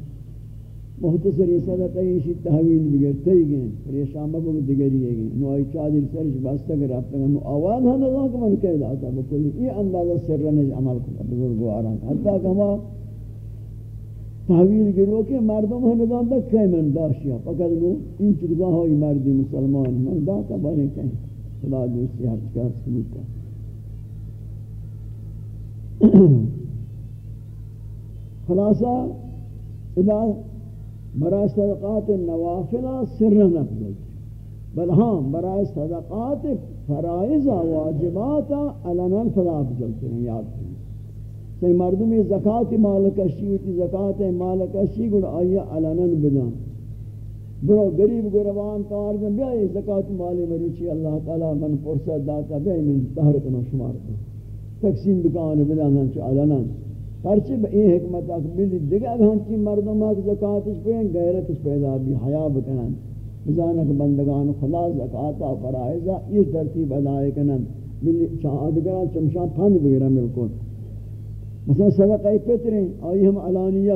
مختصر محتصری صدقہ ایشی تحویل بگر تی گئن پریشان بکن دگری ہے گئن نو آئی چادر سرش باستا گر رابطا گئن نو آواز ہم نظام کہ من کہہ داتا بکلی یہ اندازہ سر رنج عمل کتا بزرگو آران حتی کہ ہما تحویل گرو کہ مردم ہم نظام تک کہیں من داشیا فقط نو این چکزا ہوئی مردی مسلمان من داتا بارے کہیں خدا دوستی ہر چکار سلوکا خلاصہ اذا برا صدقات النوافل سر نفذل بل ہاں برائے صدقات فرائض واجبات علنا فلا افضل ہیں، یاد کریں. سی مردمی زکاة مال کشی ہوتی زکاة مال کشی گوڑ آیا علنا بدان برو غریب گروان تار جن بیائی زکاة مالی مروچی، اللہ تعالی من فرصت داتا، بیائی من دہر کنو شمار کنو تقسیم بکان بدان چو علنا. پرچہ بئی حکمت اکبیلی دیگه ہنچی مردم آک زکاة پہیں غیرتش پیدا بھی حیاء بکنن بزانک بندگان خدا زکاة فرائضہ یہ ترتیب ادائے کنن ملی چاہدگران چمشان پھند بگرہ ملکن مثلا صدقہ پتریں آئی ہم علانیہ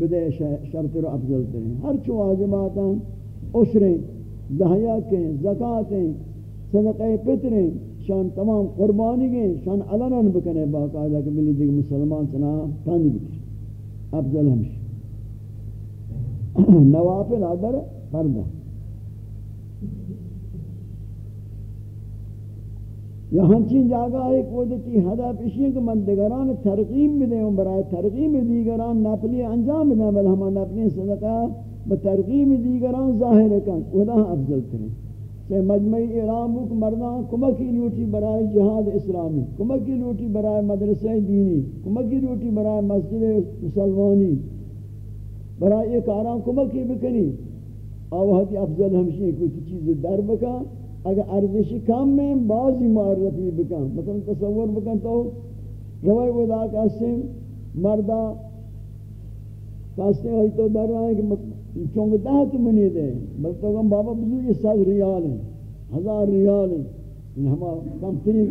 بدے شرط رو افضل تریں ہر چو واجبات واجباتاں عشریں دہیاکیں زکاةیں صدقہ پتریں شان تمام قربانی گئیں شان علانن بکنے باقاعدہ کہ ملی دیکھ مسلمان چنا پھند بکر افضل ہمشہ نوافل آدر پردہ. یا ہنچین جاگہ ایک وجہتی ہدف اسی ہے کہ من دیگران ترغیب بھی دیں برای ترغیب دیگران نفلی انجام بھی دیں بل ہمان نفلی صدقہ بترغیب دیگران ظاہر کن. ودا افضل کریں سے مجمعی اعلام بک مردان کمکی لوٹی برای جہاد اسلامی، کمکی لوٹی برای مدرسہ دینی، کمکی لوٹی برای مسجد مسلمانی برای ایک آرام کمکی بکنی۔ آوہتی افضل ہمشی کوئی چیز در بکا، اگر ارزشی کم میں بعضی معرفی بکن مثلا تصور بکن تو روائی ودا کاسم مردہ کاستے ہوئی تو در رہا ہے کہ مطلب یہ چونگ دہ تو منی دے بلکہ تو بابا بزرگ، یہ سات ریال ہیں، ہزار ریال ہیں۔ ان ہما کم تری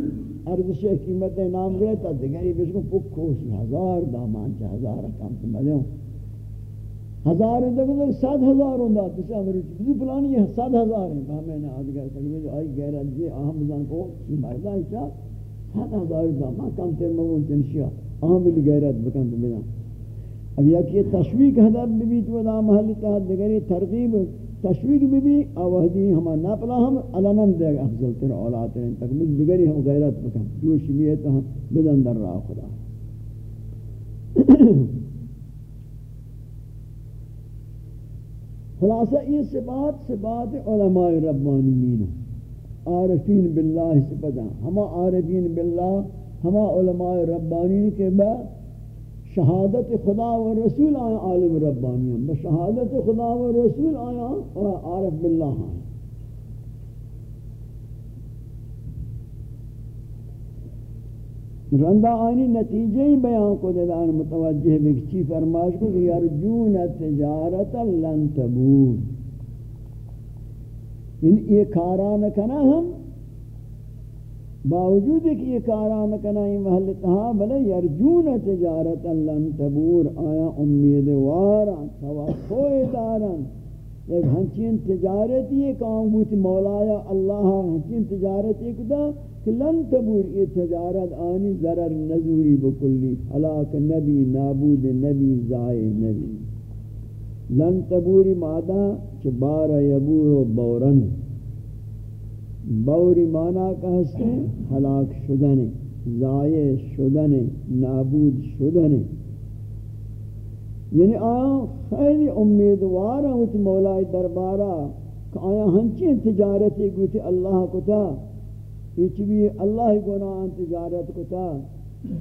ارزش قیمت نام گئے تا دیگری بشکو پک خوشی ہزار دامان چا ہزار کم تو ملیوں ہزار ہیں تو سات ہزار ہوں دات اسے امریکی بزی پلانی یہ سات ہزار ہیں۔ ہمیں نے آدھ گئے تقریباً جو آئی غیرت جی اہم بزن کو مردہ ہی چاہ۔ سات ہزار دا ماں کم تیر ممون تنشیہ۔ اہم بلی غیرت بکن تو بنا اب یک یہ تشویق حدب بھی بھی تو دا محلی تحت دگری ترغیب تشویق بھی بھی آوہدی ہما ناپلا ہم علنم دے گا افضل تر اولاد ہیں تقریباً دگری ہم غیرت بکن جو شبیت ہم بدن در راہ خدا خلاصہ یہ صفات صفات علماء ربانیین عارفین باللہ صفتہ ہما عارفین باللہ ہما علماء ربانیین کے بعد شہادت خدا و رسول آیا عالم ربانی ربانیین بشہادت خدا و رسول آیا عارف باللہ آیا۔ رندہ آنی نتیجہ ہی بیان کو دے دیدان متوجہ بکچی فرماش کو کہ یرجون تجارت لن تبور۔ یعنی یہ کاران کنا ہم باوجود کہ یہ کاران کنا یہ محل تہا بلے یرجون تجارت لن تبور، آیا امیدوارا، توقع دارن ایک ہنچین تجارت یہ کام بوتی مولایا اللہ، ہنچین تجارت ایک دا کہ لن تبور یہ تجارت آنی ضرر نزوری بکلی، حلاک نبی، نابود نبی زائے نبی۔ لن تبوری مادہ چھ بار یبور و بورن۔ بوری مانا کہستے حلاک شدن زائے شدن نابود شدن یعنی آیا خیلی امیدوارا ہوتی مولا دربارا کہ آیا ہنچی تجارتی گوتی اللہ کو تا یہ بھی اللہ گناہ تجارت کو تا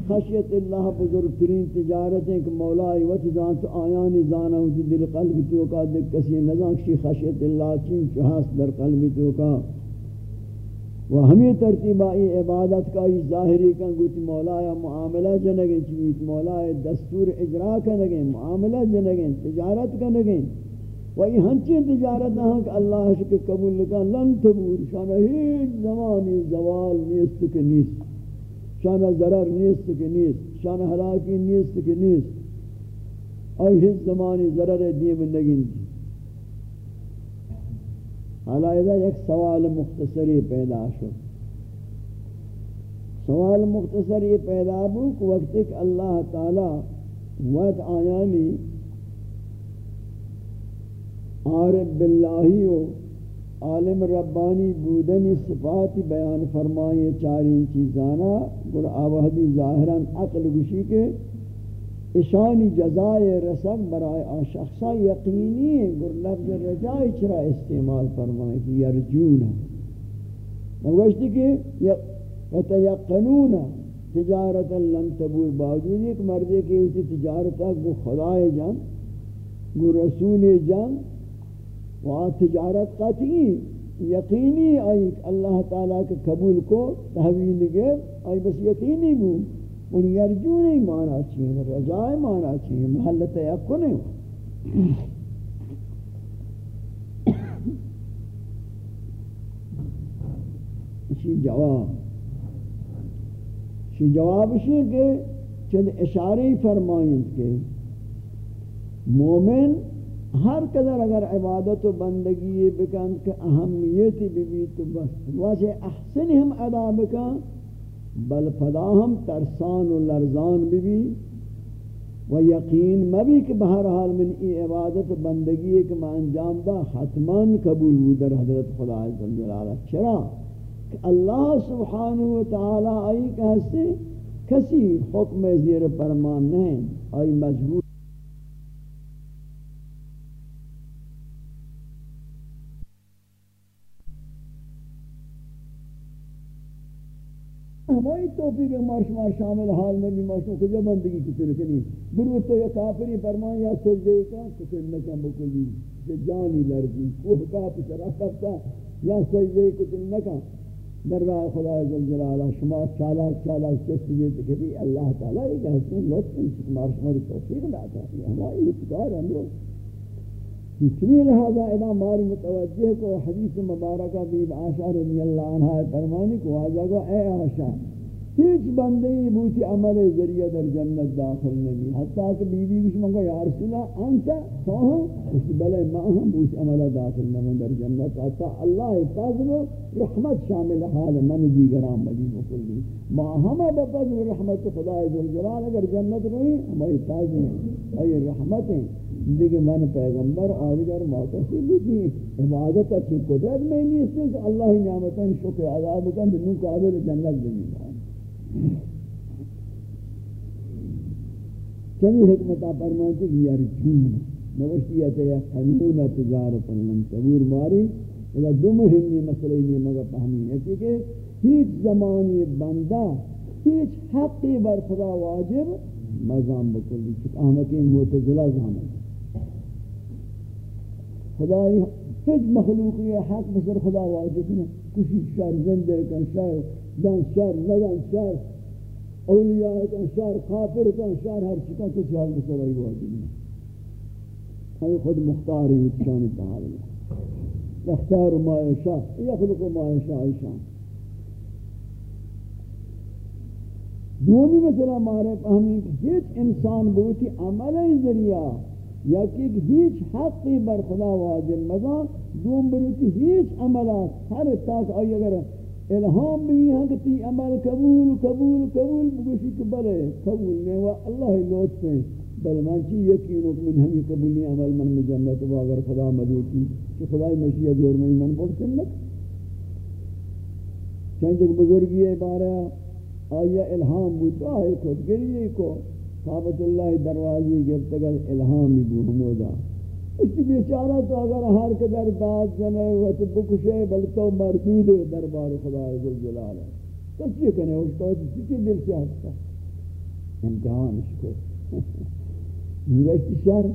خشیت اللہ بزرگ ترین تجارت ہے کہ مولا وقت جان تو آیانی زانا ہوتی دل قلب تو کا دیکھ کسی نظام کی خشیت اللہ چین چہاس در قلب تو کا۔ و ہمیں ترتیب آئی عبادت کا یہ ظاہری کن گوتی مولا یا معاملہ جنگیں چیز مولا دستور اجرا کنگیں معاملہ جنگیں تجارت کنگیں وہی ہنچی تجارت نہ کہ اللہ شکر قبول لکا لن تبور. شانہ ہیچ زمانی زوال نیست کے نیست. شانہ ضرر نیست کے نیست. شانہ حلاکی نیست کے نیست. ای ہیچ زمانی ضرر دیم نگین جی حالائدہ ایک سوال مختصری پیدا شد. سوال مختصری پیدا بو کہ وقت ایک اللہ تعالی وقت آیانی عارف باللہی و عالم ربانی بودنی صفات بیان فرمائے چارین چیزانا گر آوہدی ظاہراً عقل گشی کے اشانی جزائے رسک برائے آ شخصا یقینی ہے گر لفظ رجائی چرا استعمال فرمائے کہ یرجونا نوشتی کہ یتیقنونا تجارت لن تبور باوجود ایک مردے کی اسی تجارتا گو خدای جان، گو رسول جان وہاں تجارت قطعی. یقینی آئی اللہ تعالیٰ کے قبول کو، تحویل گئے آئی بس یقینی گو. ان یرجو نہیں مانا چاہیے رجائے مانا چاہیے محلت یقن ہے؟ اسی جواب شی جواب شی کہ چند اشارے فرمائیں کہ مومن ہر قدر اگر عبادت و بندگی بکن کہ اہمیت بھی تو بس واسے احسن ہم ادا بکن بل پدا ہم ترسان و لرزان بھی بھی و یقین مبی کہ بہرحال من ای عبادت بندگی ایک ما انجام دا حتمان قبول ہو در حضرت خدا عزم جلالہ چرا؟ کہ اللہ سبحانہ و تعالی آئی کہستے کسی حکم زیر فرمان نہیں آئی مجبور توفیق مارش مار شامل حال میں بھی مارشوں کو جو بندگی کسی رکنی برو تو یا کافری فرمان یا سجدے کا کسی نکم بکلی جی، جانی لرزی کوہ کا کافی سر یا سجدے کسی نکم در راہ خدا جل جلالہ، شما چالاک چالاک چست بیت کبھی اللہ تعالیٰ ایک حسن لطف شمار شمار توفیق لاتا ہے ہماری اتقار ہم لوگ چمی لہذا ادا ماری متوجہ کو حدیث مبارکہ بیب عاشا رضی اللہ عنہ فرمانی کو آجا گو اے عاشا ہیچ بندے بوتی عمل ذریعہ در جنت داخل نبی حتیٰ کہ بی بی بشم کو یا رسول اللہ انتا سوہاں اس بلے ما ہم بوتی عمل داخل نبی در جنت. حتیٰ اللہ فضل رحمت شامل حال من دیگران مدین و کلی ما ہم بفضل رحمت خدا جلال اگر جنت رہی ہماری فضل ہیں اے رحمت. ہیں دیکھ من پیغمبر آدھگر موقعی بھی عبادت اچھی قدرت میں نہیں اس سے اللہ نعمتیں شکر عذاب کن دنوں قابل جنت دنی چنی حکمتا فرمانتی کہ یرجون نوشتیت یا قنون تجارت لن تبور ماری۔ اگر دو مهمی مسئلہ نہیں مگا فهمی ہے۔ کہ ہیچ زمانی بندہ ہیچ حقی بر خدا واجب مزام بکلی چکہ احمقی موتزلہ زامن خدا ہیچ مخلوقی حق بسر خدا واجب نہیں۔ کسی شر زندے کن، شر شر ندن شر اولیاء کن شر کافر کن شر ہر چکا کسی حال بسر آئی واجب نہیں ہمیں خود مختاری اتشانی پہاڑ میں اختار ما یشاء یخلق ما یشاء ایشان دومی مثلا مارے فہمی کہ انسان بہتی عمل ذریعہ یا کہ ہیچ حقی بر خدا واجب مزا دوم بروتی ہیچ عملات ہر تاک آئی اگر الہام بھی ہیں کہ تی عمل قبول قبول قبول بگوشی کہ بلے قبول نہیں وہ اللہ لوٹ سے بل من چی یقینو کہ من ہمی قبولی عمل من مجنت و اگر خدا مدوکی کہ خدای مشیعت دور میں من بول سنت چند ایک بزرگی ہے بارہ آیا الہام بود آئے خود گریے کو صحابت اللہ دروازی گفتگر الہامی بو ہمودا اس بیچارہ تو اگر ہر کے در بات جنے ہوئے تو بکشے بل تو مردود ہے دربار خدا عزل جلال ہے۔ تو چیئے کنے اس تو چیئے دل سے ہستا امتحان اس کو۔ نوشت شر۔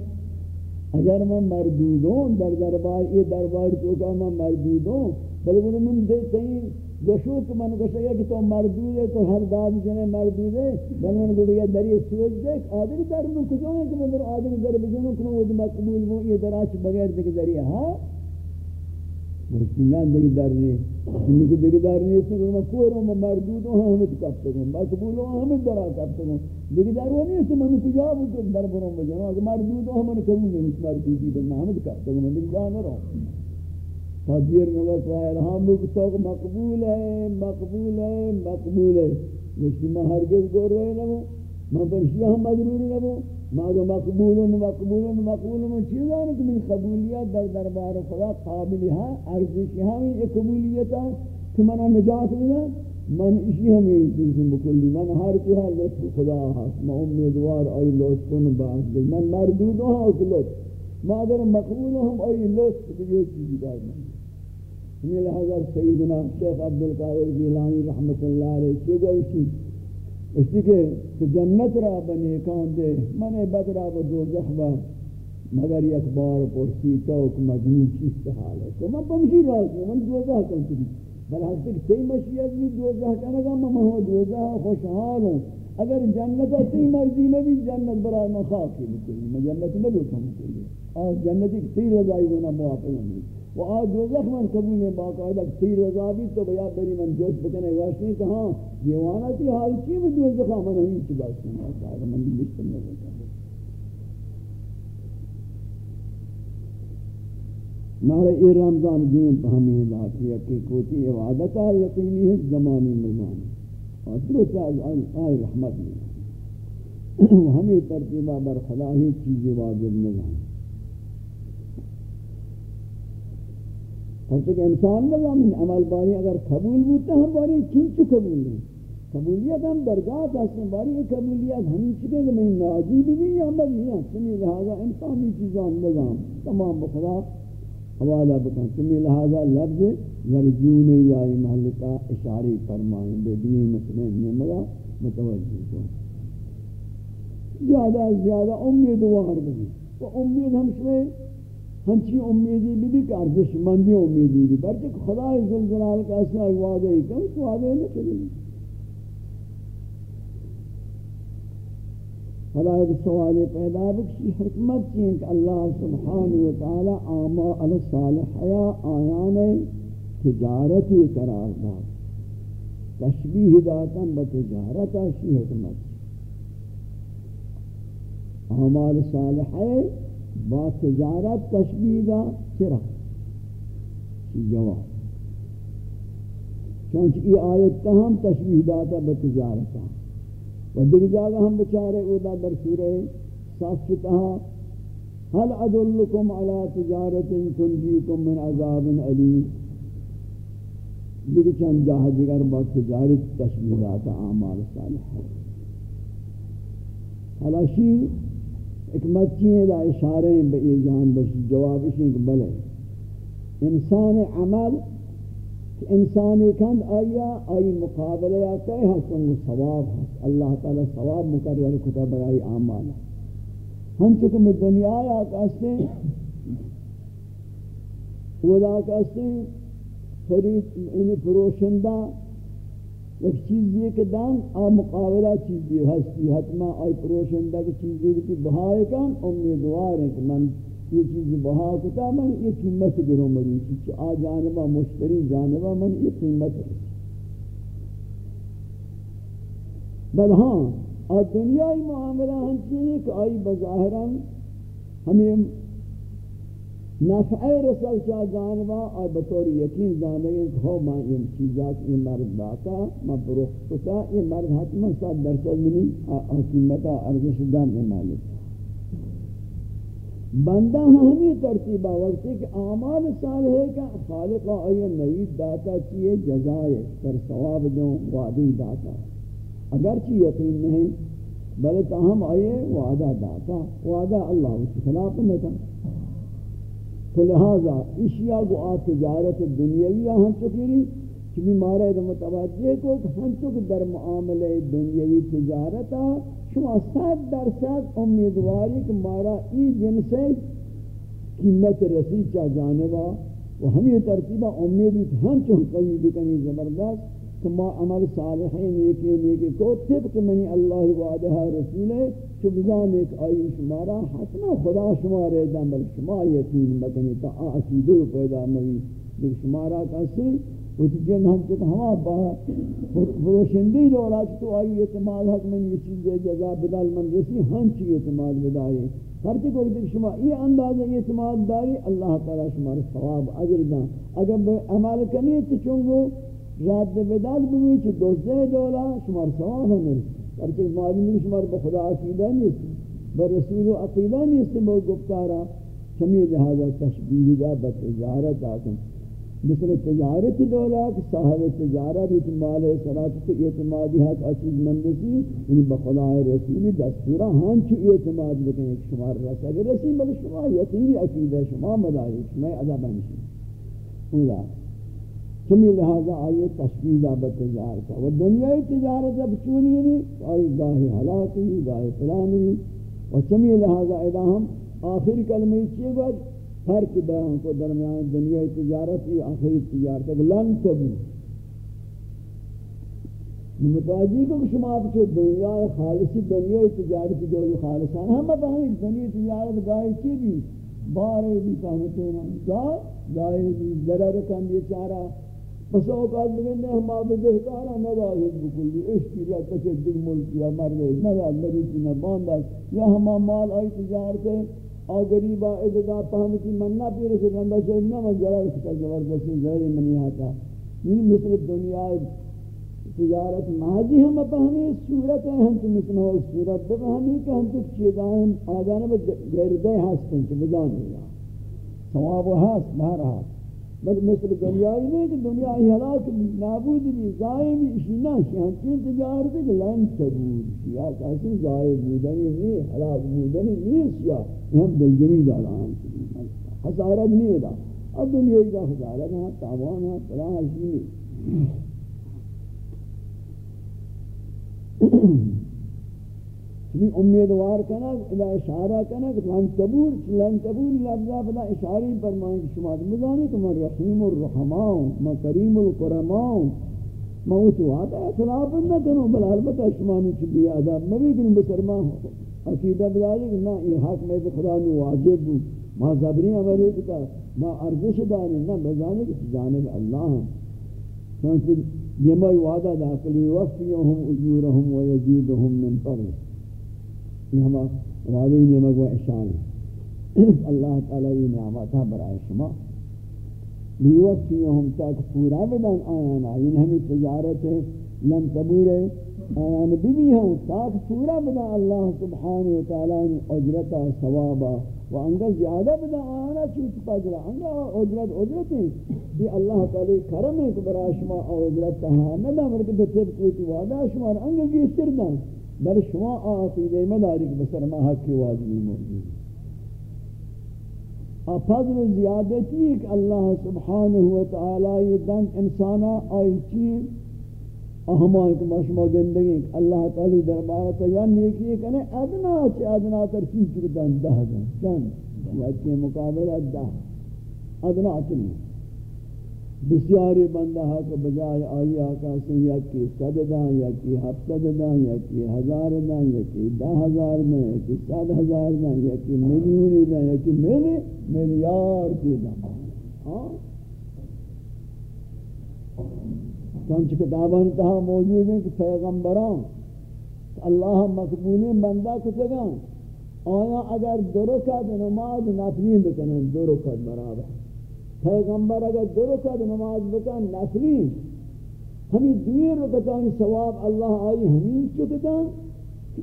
اگر میں مردود ہوں در دربار، یہ دربار تو کہا میں مردود ہوں بلکہ من دے سہیں گوشو کہ من گوشو یا کہ تو مردود ہے تو ہر داد جنے مردود ہے بل من گوشو یا دری سوچ دیکھ آدھر در من کجو ہے کہ من در آدھر در بجنو کہ من وہ مقبول ہوں یہ دراچ بغیر دیکھ ذریعہ ہاں مرسلان دیکھ در نہیں جنہی کو دیکھ در نہیں اس نے میں کوروں میں مردود ہوں ہمیں تو کب تکوں مقبول ہوں ہمیں درا کب تکوں دیکھ در وہ نہیں اس نے من کجا ہوں کہ در بروں بجنو اگر مردود ہوں ہمیں قبول نہیں مردودی بلنا ہمیں تو کب تکوں میں دیکھ گاہ نہ تدبیر نظر فائر ہاں ہم لوگ مقبول ہے مقبول ہے مقبول ہے۔ مجھتی میں ہرگز گور رہے نبو میں پرشی ہم مضروری نبو میں اگر مقبول ہوں مقبول ہوں مقبول ہوں چیزاں کہ من قبولیت در دربار خدا قابل ہے عرضی کی ہمیں ایک قبولیت ہے کہ منہ نجات ملا من اسی ہمیں چیزیں بکلی۔ من ہر چیزا لطف خدا ہست میں امیدوار آئی لطف کن باعث دے من مردود ہوں اس لطف۔ ما اگر مقبول ہم، آئی لطف تو یہ چیزی دار من ہمیں لہذا سیدنا شیخ عبدالقادر گیلانی رحمت اللہ علیہ چیز گوئی چیز اسی کہ جنت را بنے کان دے، من بد را بدوزخ با، مگر یک بار پرسی توک مجنون چیز حال ہے تو من بمشی راز من دوزخ کن تھی بل ہستے کہ تی مشیت بھی دوزہ کنگا میں ہوں دوزہ خوشحال ہوں اگر جنت تی مرضی میں بھی جنت برای میں خاکی بکلی میں جنت میں لوٹا بکلی آج جنتی تی رضائی ہونا موافق ہوں و آج دوزخ من قبول میں باقاعدہ تی رضا بھی تو بیا بری من جوش بکنے واشنی کہ ہاں دیوانا تی حال چی میں دوزخ من ہمیں چی بات سنا من بھی لکھتا میں نارے ای رمضان دین پہمی لاتی ہے کہ کوتی عبادتا یقینی ہے زمانی مزان اور درست از آئی رحمت میں ہمیں ترتیبہ بر خدا ہی چیزیں واجب نظام اور کہ انسان نظام عمل باری اگر قبول بودتا ہم باری چنچو قبول لیں قبولیت ہم درگاہ ہیں باری قبولیت. ہمیں چکے کہ میں ناجیب بھی یا بگی؟ ہیں سنی لہذا انسانی چیزان نظام تمام بخدا حوالہ بکن. تمہیں لہذا لفظ یرجون یا محلتا اشاری فرمائیں بے دین مسلم نے متوجہ کو زیادہ زیادہ امیدوار بھی تو امید ہم سے ہنچی امیدی بھی بھی کہ ارزش مندی امیدی بھی برچہ خدا زلزلال کا ایسا وعدہ ہی کہ اس وعدہ نہیں کریں خدا یہ سوال پیدا بکشی. حکمت چین کہ اللہ سبحانہ وتعالی آمال صالحیا آیان تجارتی قرار داد. تشبیح داتا بتجارتا شی حکمت. آمال صالحی با تجارت تشبیح دا چرا؟ شی جواب؟ چونچہ ای آیت تہم تشبیح داتا بتجارتا و دیگر جاگہ ہم بچارے اودا در سورہ صاف تہا هل ادلکم علی تجارت تنجیکم من عذاب علیم۔ دیگر چند جاہ دیگر با تجارت تشبیہ تشمیلات اعمال صالحہ۔ حلاشی حکمت چیئے دا اشارے ہیں بئی جان بس، جواب اسے کہ بلے۔ انسان عمل انسانی کند آیا، آئی مقابلہ یا کئی حسن ہاں ثواب ہے۔ اللہ تعالی ثواب مقرر کتا برائی آمال ہم چکہ میں دنیا آیا کہستے خدا کہستے خرید یعنی انہی پروشندہ ایک چیز یہ کہ دان آ مقابلہ چیز یہ ہستی، حتما آئی پروشندہ کی چیز یہ کہ بہائے کم امیدوار ہیں کہ من یہ چیز بہا کتا من یہ قیمت گرو مری چیز آ جانبا، مشتری جانبا، من یہ قیمت ہے۔ بل ہاں اور دنیای معاملہ ہم چیئے کہ آئی بظاہران ہمیں نفع رسل چاہ جانبا اور بطور یقین جانبا کہ ہو ماں یہ چیزات یہ مرد باتا ماں پروخت کتا یہ مرد حتما ساتھ درصد منی قیمتا ارزش دان مالک. بندہ ہمیں ترتیبہ وقت کہ اعمال صالحے کا خالق آئیے نوید داتا چیئے، جزائے پر ثواب دوں وعدی داتا. اگرچہ یقین نہیں بلے تاہم آئیے وعدہ داتا، وعدہ اللہ اس خلاف نکن. تو لہذا اشیاء کو آ تجارت دنیاوی ہم چکری چمی مارے متوجہ کو ہم چک در معاملے دنیاوی تجارتا شما صد درصد امیدواری کہ مارا ای جنس قیمت رسید چا جانبا و ہمیں ترتیبہ امید ہم چون قوی بکنی زبردست کہ ما عمل صالحین ایکی نیکی کو طبق منی اللہ وعدہ رسول ہے چو بزان ایک آئی شمارا حتما خدا شما ریدن بل شما یقین بکنی تا آسیدو پیدا مئی لیکن شمارا کسی وہ جن ہم کو ہوا با فروشندی دولا تو آئی اعتماد حق میں یہ چیز جزا بدل من رسی ہم چی اعتماد بدائے ہر چی کوئی دیکھ شما یہ انداز اعتماد داری اللہ تعالی شما ثواب اجر دان اگر عمل کنی تو چونگو رد بدل بھی چھ دوزے دولا شما ثواب ہے ہر چی معلوم شما بخدا عقیدہ نہیں برسول و عقیدہ نہیں اس سے گفتارا. چمی لہذا تشبیہ دا بتجارت آکن مثل تجارت دولا کہ صاحب تجارت، اعتماد صلات تو اعتمادی حق اچیز مندسی. یعنی بخدا رسولی دستورا ہم چو اعتماد بکن ایک شمار رسا اگر رسی بل شما یقینی عقیدہ شما مدائی شما عذاب ہمشی اولا. چمی لہذا آئیے تشکیدہ بتجارتا و دنیای تجارت اب چونی نہیں آئی گاہی حلاقی گاہی فلانی و چمی لہذا ادا ہم آخر کلمہ چیئے گوھت فرق بیان کو درمیان دنیا تجارت کی آخری تجارت لن تبو متوجہ کو شما بچو دنیا خالصی دنیا تجارت کی جو خالصان ہم بہن دنیا تجارت گائے کی بھی بارے بھی کہتے ہیں جا گائے بھی ضرر کم یہ چارہ بس اوقات دیگر بگن ہم آپ بہتارا نوازت بکلی عشقی رہتا کہ دل ملک یا مرد نواز مروچی نباندہ یا ہما مال آئی تجارت ہے اور غریبا ادگا پہمتی مننا پیر سے رندہ سے انہا مجرہ اس کا زبردستی زہری منی آتا یہ مثل دنیا تجارت ماضی ہم پہمی صورت ہیں ہم تو مثل ہو صورت بپہمی کہ ہم تو چیزائیں آجانے میں گردے ہستیں کہ بدانے گا ثواب و ہست بہر ہست بل مثل دنیای نہیں کہ دنیای حلاک نابود بھی ضائع بھی اسی نہ شانتین تجارت کہ لن تبود یا کہتے ضائع بودنی نہیں حلاک بودنی نہیں سیا ہم دل جمی داران خسارت نہیں دا اب دنیای کا خسارت ہے تاوان ہے فلاں اسی چنی امیدوار کنا ادا اشارہ کنا لن تبور لن تبور لفظہ بدا اشاری فرمائیں کہ شما مزانی کہ من رحیم الرحماؤں من کریم القرماؤں من اتواتا اخلاف نہ کنو بل البتہ شما نے چلی عذاب مبی کنو بسرما عقیدہ بداری کہ نا یہ حق میں خدا نو واجب ہوں ما زبری عملی کتا ما ارزش داری نا بزانی کہ جانب اللہ ہم چنانچہ یہ میں وعدہ داخلی وفیہم اجورہم ویزیدہم من فضل. یہ ہم واضح نعمت و احسان اللہ تعالی یہ نعمت برائے شما. لیوفیہم تک پورا بدن آیانا یہ ہمیں تجارت ہے لن تبورے آیان بھی بھی ہوں تاک پورا بدن اللہ سبحانہ وتعالی نے اجرتا ثوابا و انگا زیادہ بدن آیانا چوت پاجرا انگا اجرت اجرت ہے یہ اللہ تعالی کرم ہے کہ برای شما اجرت تہا ندا مرکب تیب کوئی وعدہ شما، انگا گیستر دن. بل شما آقیده مداری که بسر ما حق واجبی موجود فضل زیادتی ایک اللہ سبحانہ وتعالی یہ دن انسانا آئی چیز اہمان کو مشما گندگی ایک اللہ تعالی دربارتا یا نیکی کنے ادنا چی ادنا تر چیز چکتن دہ دن. چند یا چی مقابلہ دہ ادنا چلی بسیاری بندہ ہاں کو بجائے آئی آقا سے یا کی صد دان یا کی ہفتہ دان یا کی ہزار دان یا کی دہ ہزار دان یا کی صد ہزار دان یا کی ملیونی دان یا کی ملی ملیار کی دان. ہاں؟ چونچہ کتابان تہا موجود ہیں کہ پیغمبران، اللہ مقبولی بندہ کتگان آیا اگر درکت نماز نفلین بکنن درکت برابر. پیغمبر اگر دو رکعت نماز بکن، نفلی. ہمیں دیر رکعتانی ثواب اللہ آئی، ہمیں چکتان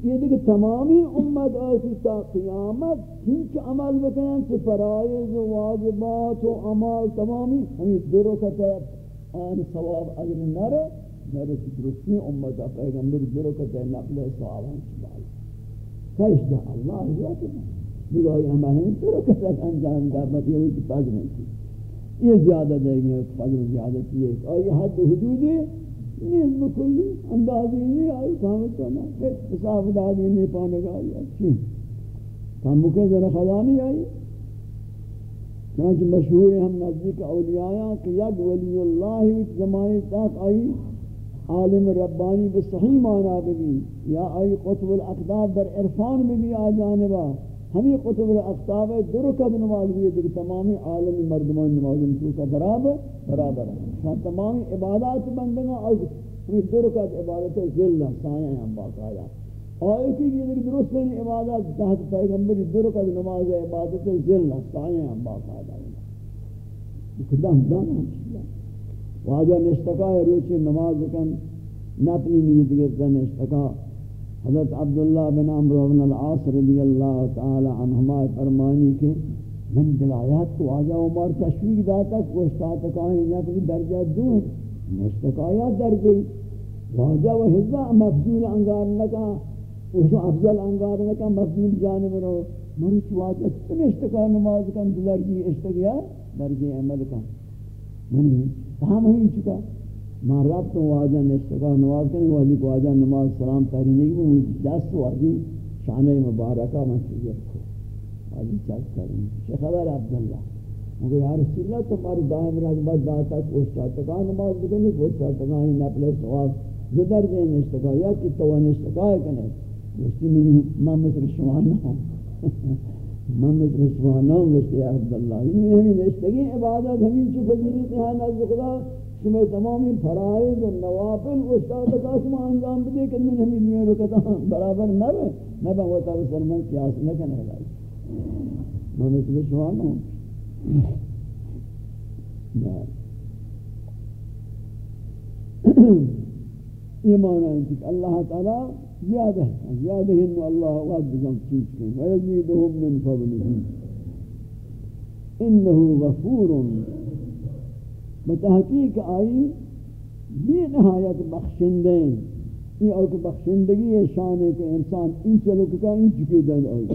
یہ دیکھ تمامی امت آتی تا قیامت ہنچ عمل بکنن کہ فرائض و واجبات و عمال تمامی ہمیں دو رکعت آن ثواب اگر نرے نرے درستی امت پیغمبر دو رکعت نفل ثواب ہم چبال کہش دا اللہ حضرت بگائی ہمیں دو رکعت انجام دا مدیوی مطلب ہوئی پاس نہیں یہ زیادہ دے گی فضل زیادتی ہے۔ اور یہ حد حدود ہے، نیز بکلی اندازی نہیں، آئی کامت کرنا حساب دادی نہیں پانے گا آئی اچھی کام مکہ ذرا خدا نہیں آئی۔ چنانچہ مشہور ہم نزدیک اولیاء کہ یک ولی اللہ وچ زمانے تک آئی، عالم ربانی بصحیح معنی بھی یا آئی قطب الاقداب در عرفان بھی آ جانبا۔ ہمیں قطب الاقطاب درکت نماز بھی ہے تمامی عالمی مردمان نماز ان کا برابر برابر ہے شان تمامی عبادات بندگاں اور ہمیں درکت عبادت ذلہ سایہ ہم باقایا اور ایک ہی یہ درست نہیں عبادت تحت پیغمبر درکت نماز عبادت ذلہ سایہ ہم باقایا خدام دانا ہم واجہ نشتکا ہے روچی نماز کن نپنی نیت گرتا نشتکا حضرت عبداللہ بن عمرو بن العاص رضی اللہ تعالی عنہما فرمانی کے من دلایات کو آجا و مار تشویق داتا کہ اشتاعت کہیں نفل درجہ دو ہیں، مشتقایات درجہ واجہ و حضا مفضول انگار لکا وشو افضل انگار لکا مفضول جانب رو۔ مروچ واجہ تن اشتقا نماز کن درجی اشتقیا درجہ عمل کن۔ من فهم ہوئی چکا۔ ما رب تو واجہ اشتقا نماز کن واجی کو واجہ نماز سلام تاری نہیں وہ دست واجی شانہ مبارکہ من چیزی رکھو واجی چاک کریں شیخ خبر عبداللہ مگر یا رسول اللہ تمہاری دائم راج بعد داتا کہ اس نماز بکنی کہ اس ہی نپلے سواب زدر جائیں نشتکا یا کہ تو نشتکا ہے کنے گوشتی منی ماں مثل شوانا ہوں ماں مثل شوانا ہوں گوشتی عبداللہ یہ ہمیں نشتگی عبادت ہمیں چو فضیلیت ہے نزد خدا. شما تمامی فرائض و نوافل و استاد شما انجام بدے کہ من ہمیں دنیا رکتا برابر نہ رہے نہ بہن وہ تاوی سرمن قیاس نہ کنے گا میں مثل شوانا ہوں ایمان ہے کہ اللہ تعالی زیادہ ہے زیادہ ہے انو اللہ وقت بزن چیز کے ویزیدہم من فضلہ انہو غفور بتحقیق آئی بی نہایت بخشندیں یہ اوک بخشندگی ہے، شان ہے کہ انسان ان چلو کا ان چکے دن آئی۔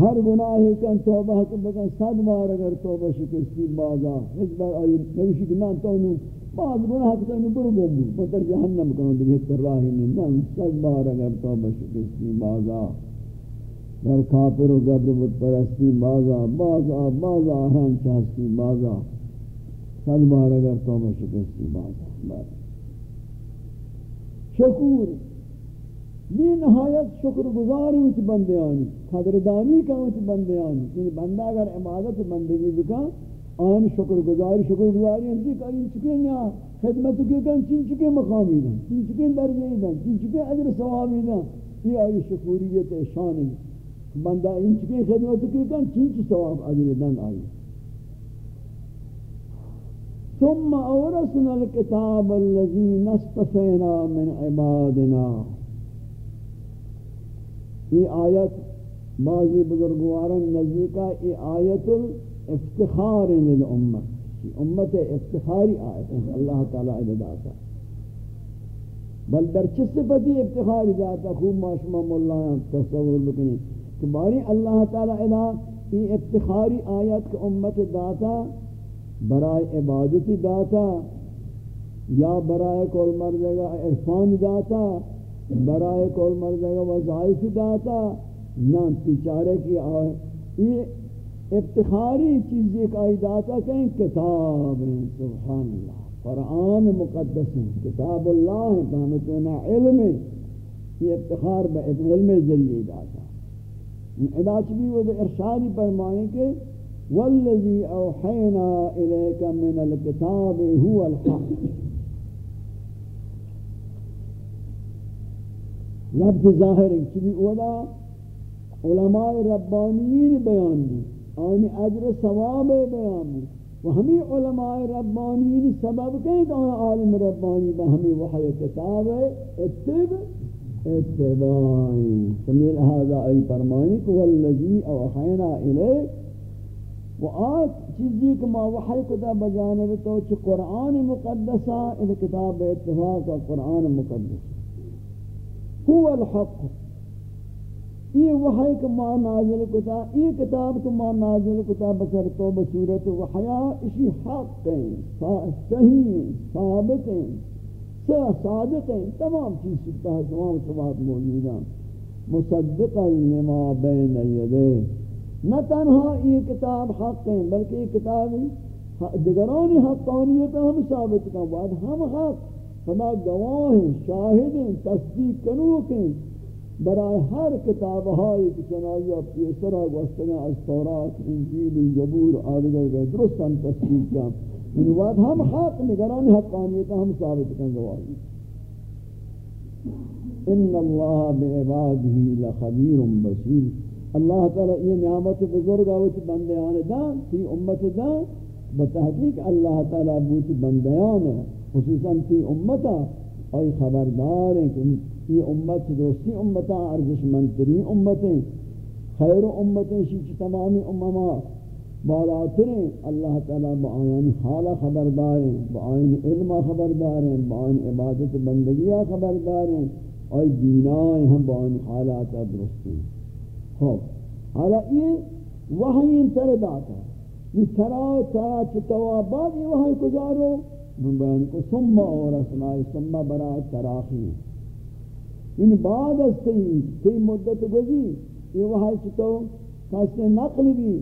ہر گناہ کن توبہ کن بکن، صد بار اگر توبہ شکستی بازا۔ ایک بار آئی، نوشی کہ نان تو بعض گناہ کن برو گمبو مطر جہنم کنو دیکھ اتر راہی نہیں۔ نان صد بار اگر توبہ شکستی بازا۔ در کافر و گبر بود پرستی بازا بازا بازا ہم چاہستی بازا. صد بار اگر توبہ شکستی بازا. شکور. بی نہایت شکر گزاری ہوتی بندیانی؟ قدردانی کا ہوتی بندیانی؟ یعنی بندہ اگر عبادت بندگی بکا آن شکر گزاری شکر گزاری ہم جی کاری چکے نیا خدمت کے کن، چین چکے مقامی دن؟ چین چکے درجے دن؟ چین چکے عجر ثوابی دن؟ یہ آئی شکوریت شان ہے بندہ ان چکے خدمت کے کن چین ثواب عجر دن آئی ثم اورسنا الكتاب الذي نصطفينا من عبادنا یہ آیت بعضی بزرگواران نزدیکا یہ آیت الافتخار للامت امت افتخاری آیت ہے اللہ تعالیٰ عبداتا بل در چس صفتی افتخاری ذاتا خوب ماشمہ مولانا تصور بکنی کہ باری اللہ تعالیٰ عبدا یہ افتخاری آیت کے امت داتا، برائے عبادتی داتا، یا برائے کول مرزگا عرفان داتا، برائے کول مردے گا وظائف داتا نام تیچارے کی آئے۔ یہ افتخاری چیز ایک آئی داتا کہیں کتاب ہیں، سبحان اللہ، قرآن مقدس ہیں، کتاب اللہ ہیں فہمتونا علم ہے۔ یہ افتخار با علم ذریعے داتا۔ علاج بھی وہ ارشادی فرمائیں کہ والذی اوحینا الیک من الکتاب هو الحق. لفظ ظاہر ہے کہ اولا علماء ربانیین بیان دی. آنی عجر ثواب بیان دی. و ہمیں علماء ربانیین سبب کہیں کہ عالم ربانی با ہمیں وحی کتاب ہے اتب اتبائی سمیل هذا ای فرمائنی کہ والذی اوحینا الیک. و آت چیزی کہ ما وحی کتاب بجانب تو چھ قرآن مقدسہ اذا کتاب اتفاق قرآن مقدسہ هو الحق. یہ وحی کا ما نازل کتا یہ کتاب کا ما نازل کتا بسر تو بصورت وحیا اسی حق ہیں صحیح ہیں ثابت ہیں صادق ہیں تمام چیز سکتا ہے تمام سبات موجود ہیں مصدقا لما بین یدے نہ تنہا یہ کتاب حق ہیں بلکہ یہ کتاب دگرانی حقانیت ہم ثابت کا بعد ہم حق. فما گواہ ہیں شاہد ہیں تصدیق کنوک. ہیں برای ہر کتاب ہائی کہ چنائی اب پیسرہ گوستگاں از تورات، انجیل زبور آدگر گئے درست تصدیق کا یعنی من وقت ہم حق نگران حقانیتا ہم ثابت کن گواہی ان اللہ بعباده لخبیر بصیر۔ اللہ تعالی یہ نعمت بزرگ آوچ بندیان دا تی امت دا بتحقیق اللہ تعالی بوچ بندیان ہے، خصوصاً تی امتا آئی خبردار ہیں کہ یہ امت دوستی امتا ارزش منتری امتیں خیر امتیں شیچ تمامی امما بالاتریں۔ اللہ تعالیٰ بآیان حالہ خبرداریں بآیان علم خبردار خبرداریں بآیان عبادت بندگیہ خبرداریں۔ اور دینائیں ہم بآیان حالات درستیں خوب حالا یہ وحی انتر داتا یہ ترا ترا چتوا بعد یہ وحی کجارو من بیان کو ثم اور اسنائی ثم برای تراخی یعنی بعد از تی تی مدت گزی، یہ وحی چتو کسی نقل بھی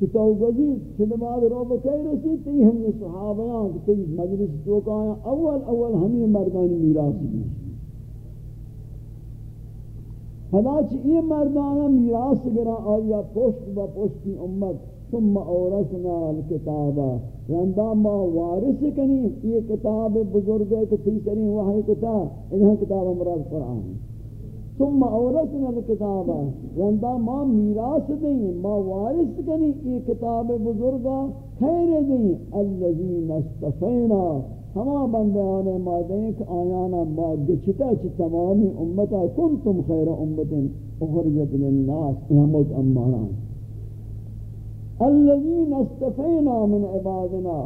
چتو گزی چھ بعد رو بکی رسی تی ہم یہ صحابیان تی مجلس تو کہاں اول اول ہمیں مردانی میراث بھی حدا چھ یہ مردانہ میراث گرا آیا پشت با پشتی امت، ثم اورثنا الكتاب رندا ما وارث کنی یہ کتاب بزرگ ہے کہ تیسری وحی کتا، انہاں کتاب مراد قرآن۔ ہے ثم اورثنا الكتاب. رندا ما میراث دیں، ما وارث کنی، یہ کتاب بزرگ خیر دیں. الذين استفینا. ہما بندیان ما دیں کہ آیانا ما گچتا چھ تمامی امتا کنتم خیر امت اخرجت للناس. احمد امانان الذين استفينا من عبادنا.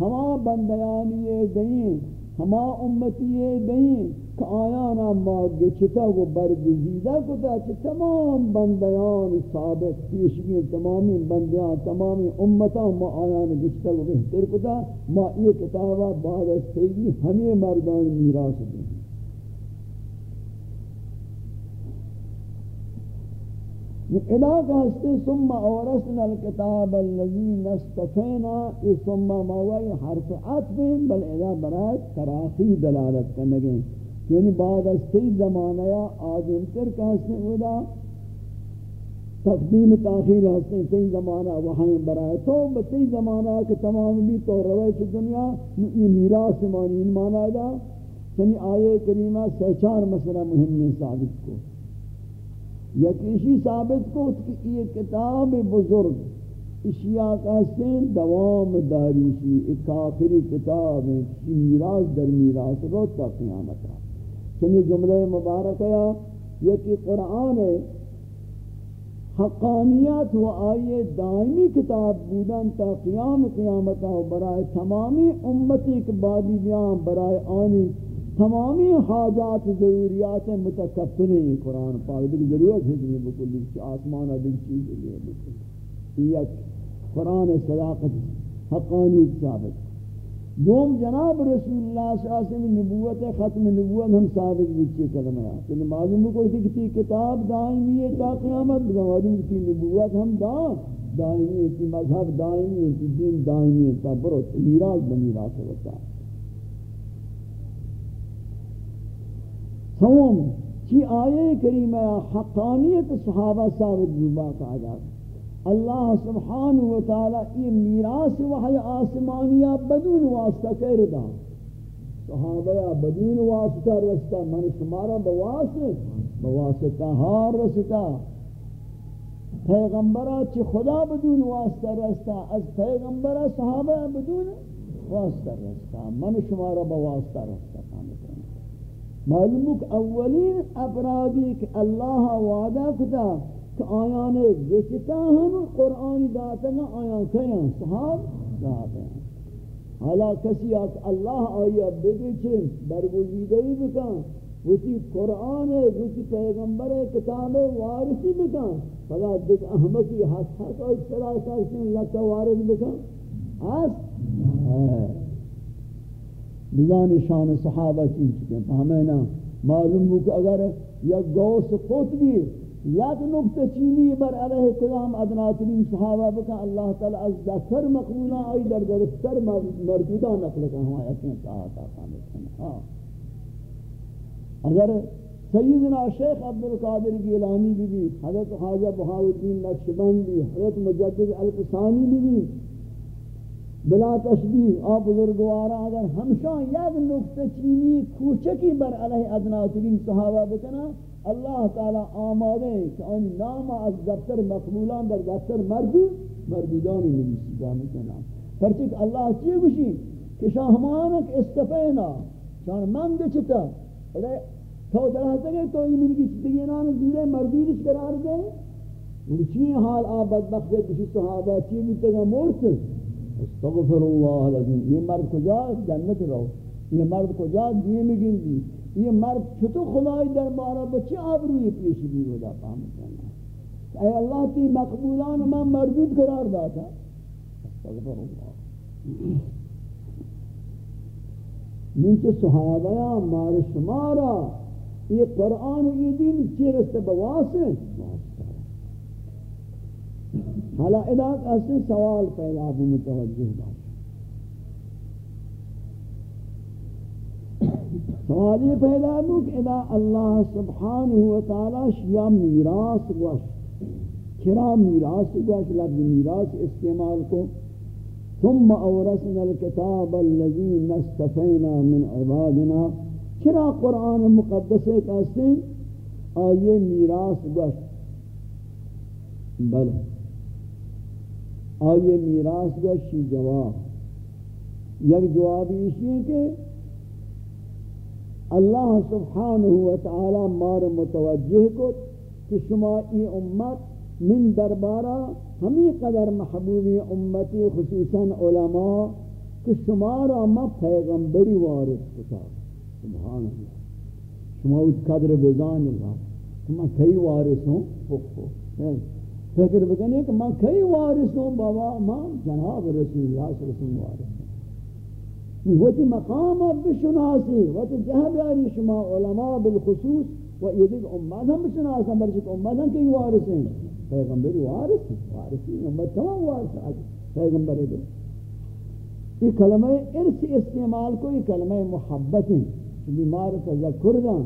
ہما بندیانی دیں ہما امتی یہ دیں کہ آیانا ما گچتا کو برگزیدہ کتا کہ تمام بندیان ثابت پیشگی، تمامی بندیان، تمامی امتا ما آیانا گچتا کو بہتر کتا، ما یہ کتابہ بعد از تیگی، ہمیں مردان میراث دیں۔ علاقہ ہستے ثم اورسنا الكتاب الذين استفینا یہ ثم موئی حرف عطف بل اذا برای تراخی دلالت کرنگے یعنی بعد از تی زمانہ یا آدم تر کا ہستے اولا تقدیم تاخیر ہستے تی زمانہ وہاں برای تو. بتی زمانہ کہ تمام بھی تو رویش دنیا یہ میراث مانی مانا دا. یعنی آیے کریمہ سہچار مسئلہ مهم ثابت کو. یکیشی ثابت کو کہ یہ کتاب بزرگ اشیاء کا سین دوام داری شی، ایک آخری کتاب ہے میراث در میراث رو تا قیامت را۔ چنی جملہ مبارک ہے یکی قرآن ہے حقانیت و آئیے دائمی کتاب بودن تا قیام، قیامت برائے تمامی امتی کے بعدی بیان برائے آنی تمامی حاجات ضروریات متکفل ہیں قرآن پاک دیکھ ضرورت ہے دنیا بکل دیکھ آسمان دیکھ چیز ہے بکل۔ یہ قرآن صداقت حقانی ثابت۔ دوم جناب رسول اللہ صلی اللہ علیہ وسلم نبوت ختم نبوت ہم ثابت بچے کلمہ ہے۔ کہ معلوم کو کہ کسی کتاب دائمی ہے تا قیامت معلوم کی نبوت ہم دا دائمی ہے مذہب دائمی ہے دین دائمی ہے، تا برو میراث بمیراث ہوتا ہے۔ سوم چی آیے کریمہ حقانیت صحابہ ثابت جوبا کا آجاد اللہ سبحانہ وتعالی یہ میراث وحی آسمانیہ بدون واسطہ کہہ رہا صحابہ بدون واسطہ رستا من شمارا بواسط بواسطہ ہار رستا پیغمبرہ چی خدا بدون واسطہ رستا از پیغمبرہ صحابہ بدون واسطہ رستا من شمارا بواسطہ رستا معلوم کہ اولین افرادی کہ اللہ وعدہ کتا کہ آیان گشتا ہم قرآن داتا نا آیان کیاں صحاب داتا حالا کسی آکھ اللہ آیا بگی چھن برگزیدہی بکن وچی قرآن ہے وچی پیغمبر کتاب وارثی بکن، فلا دیکھ احمقی حس حس اور اس طرح سارسین لکا وارث بکن؟ حس ہے بزان شان صحابہ چین چکے ہمیں معلوم ہو کہ اگر یا گوس قطبی یا تو نکتہ چینی بر علیہ کلام ادناترین صحابہ بکا، اللہ تعالی از دفتر مقبولا آئی در درفتر مردودہ نقل کا ہمارے اپنے ساعت آقا اگر سیدنا شیخ عبدالقادر گیلانی بھی بھی، حضرت خواجہ بہار الدین بھی حضرت مجدد الفسانی بھی بھی بلا تشبیح آپ بزرگوارا اگر ہمشہ یک نکتہ چینی کوچکی بر علیہ ادناترین صحابہ بکنا اللہ تعالی آمادے کہ ان نام از دفتر مقبولان در دفتر مردو، مردودانی نویسی جامع کنا پرچک اللہ چیئے گوشی؟ کہ شاہمانک استفینا، شان من دے گچتا تو در حضر تو یہ منگی چتگی نام دورے مردودش قرار دے اور چی حال آب بدبخت ہے کسی صحابہ چی بیتے گا مورت استغفر اللہ العظیم یہ مرد کجا جنت رہو یہ مرد کجا دیئے میں دی یہ مرد چھتو خدای دربارہ بچے آبروی پیش بھی ہو دا پاہم کرنا اے اللہ تی مقبولان میں مردود قرار داتا استغفر اللہ نیچے صحابہ مار شمارا یہ قرآن یہ دین چیر سے بواسن حالا ادا کسی سوال پیدا ہو متوجہ باش. سوال یہ پیدا ہو کہ ادا اللہ سبحانہ وتعالی شیعہ میراث گوش چرا میراث گوش لفظ میراث استعمال کو ثم اورثنا الكتاب الذي نستفينا من عبادنا. چرا قرآن مقدس ایک ایسے آئیے میراث گوش بلے آئیے میراث گشی جواب۔ یک جواب اسی ہے کہ اللہ سبحانہ وتعالی مار متوجہ کو کہ شما ای امت من دربارہ ہمیں قدر محبوبی امتی، خصوصا علماء، کہ شمارا ما پیغمبری وارد کتا۔ سبحان اللہ۔ شما اس قدر بزان اللہ۔ شما کئی وارث ہوں؟ فکر بکنے کہ میں کئی وارث ہوں بابا؟ میں جناب رسول اللہ صلی اللہ علیہ وسلم وارث ہوں وہ مقام بشناسی وہ جہاں بیاری شما علماء بالخصوص و یہ دیکھ امت ہم بشناسا برچک امت ہم کئی وارث ہیں پیغمبری وارث ہیں وارث ہیں امت تمام وارث ہیں پیغمبری دل. یہ کلمہ ارث استعمال کو یہ کلمہ محبت. ہیں بیمار تذکر داں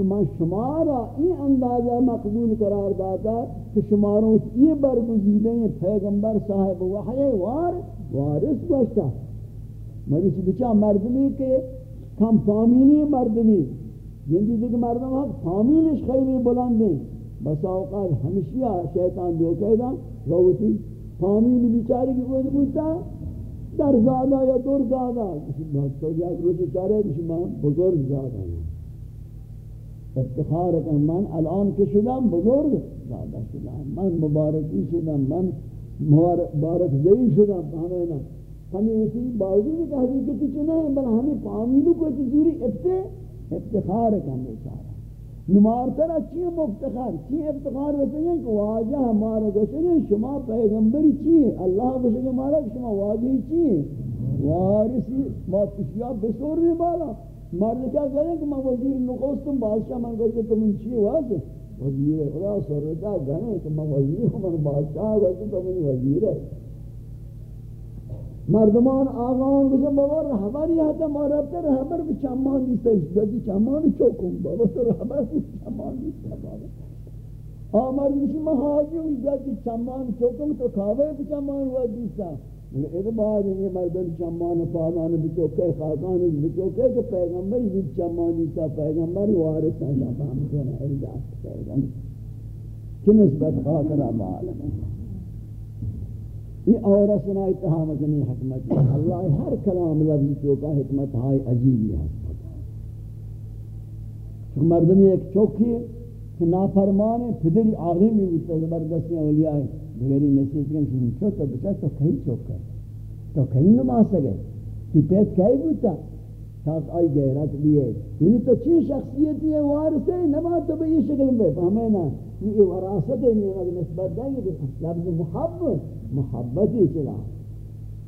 کہ میں شمارا این اندازہ مقبول قرار داتا کہ شماروں یہ برگزیدیں پیغمبر صاحب وحی وار، وارث گوشتا۔ مریس بچا مردمی کے کم فامیلی مردمی۔ جن دیکھ مردم حق فامیلش خیلی بلندیں بس اوقات ہمشیہ شیطان دو قیدہ روتی فامیلی بیچاری کی کوئی بودتا در زادہ یا دور زادہ۔ کسی بہت تو جاک روچی چارے کسی ماں بزرگ زادہ ہیں افتخار کن من الان که شدم بزرگ زاده شدم، من مبارکی شدم، من مبارک زئی شدم ہمیں نا ہمیں اسی باوجود کہ حقیقت چھ نہیں بل ہمیں فامیلو کو تجوری افتخار کن بیچارہ نمار تر اچھی مفتخار چی افتخار رسے ہیں کہ واجہ ہمارا گوشنے شما پیغمبری چی؟ ہے اللہ گوشنے ہمارا شما واجہ چی؟ ہے وارسی ما تشیاب بسور نہیں بالا. مرد کیا کہنے کہ میں وزیر نقوستم بادشاہ من کو کہ تم چی واس وزیر خدا سردا گنے کہ میں وزیر ہوں من بادشاہ ہوں کہ تم وزیر. ہے مردمان آقاان گوشه بابا رہبر یہاں تھا مارا رفته رہبر به چمان دیستا ہے جو اجدادی چمان چوکوں بابا تو رہبر رهبر چمان نیست بابا آمرد گوشه ما حاجی اجدادی چمان چوکوں تو کھاوے به چمان و دیستم بعد یہ مردن چمان پادان بچوکے خاکان بچوکے کہ پیغمبر بھی چمانی تا پیغمبر وارث ہیں اللہ ہم کو نہ اجازت پیغمبر کی نسبت خاطر اب عالم یہ اور سنا اتہامت نہیں حکمت. اللہ ہر کلام لفظ چوکا حکمت ہائی عجیبی ہے مردمی ایک چوکی کہ نافرمان پدری آغمی بھی زبردستی اولیاء. ہے دیگری نصیحت کن کہ چھو تو بچا تو کہیں چوک کر تو کہیں نما سکے کہ پیت کہیں بوتا تاک آئی غیرت بھی ہے یعنی تو چی شخصیتی ہے وارث ہے نما تو بھی شکل میں فہمیں نا یہ وراثت ہے نہیں اگر نسبت دیں گے لفظ محبت محبتی چلا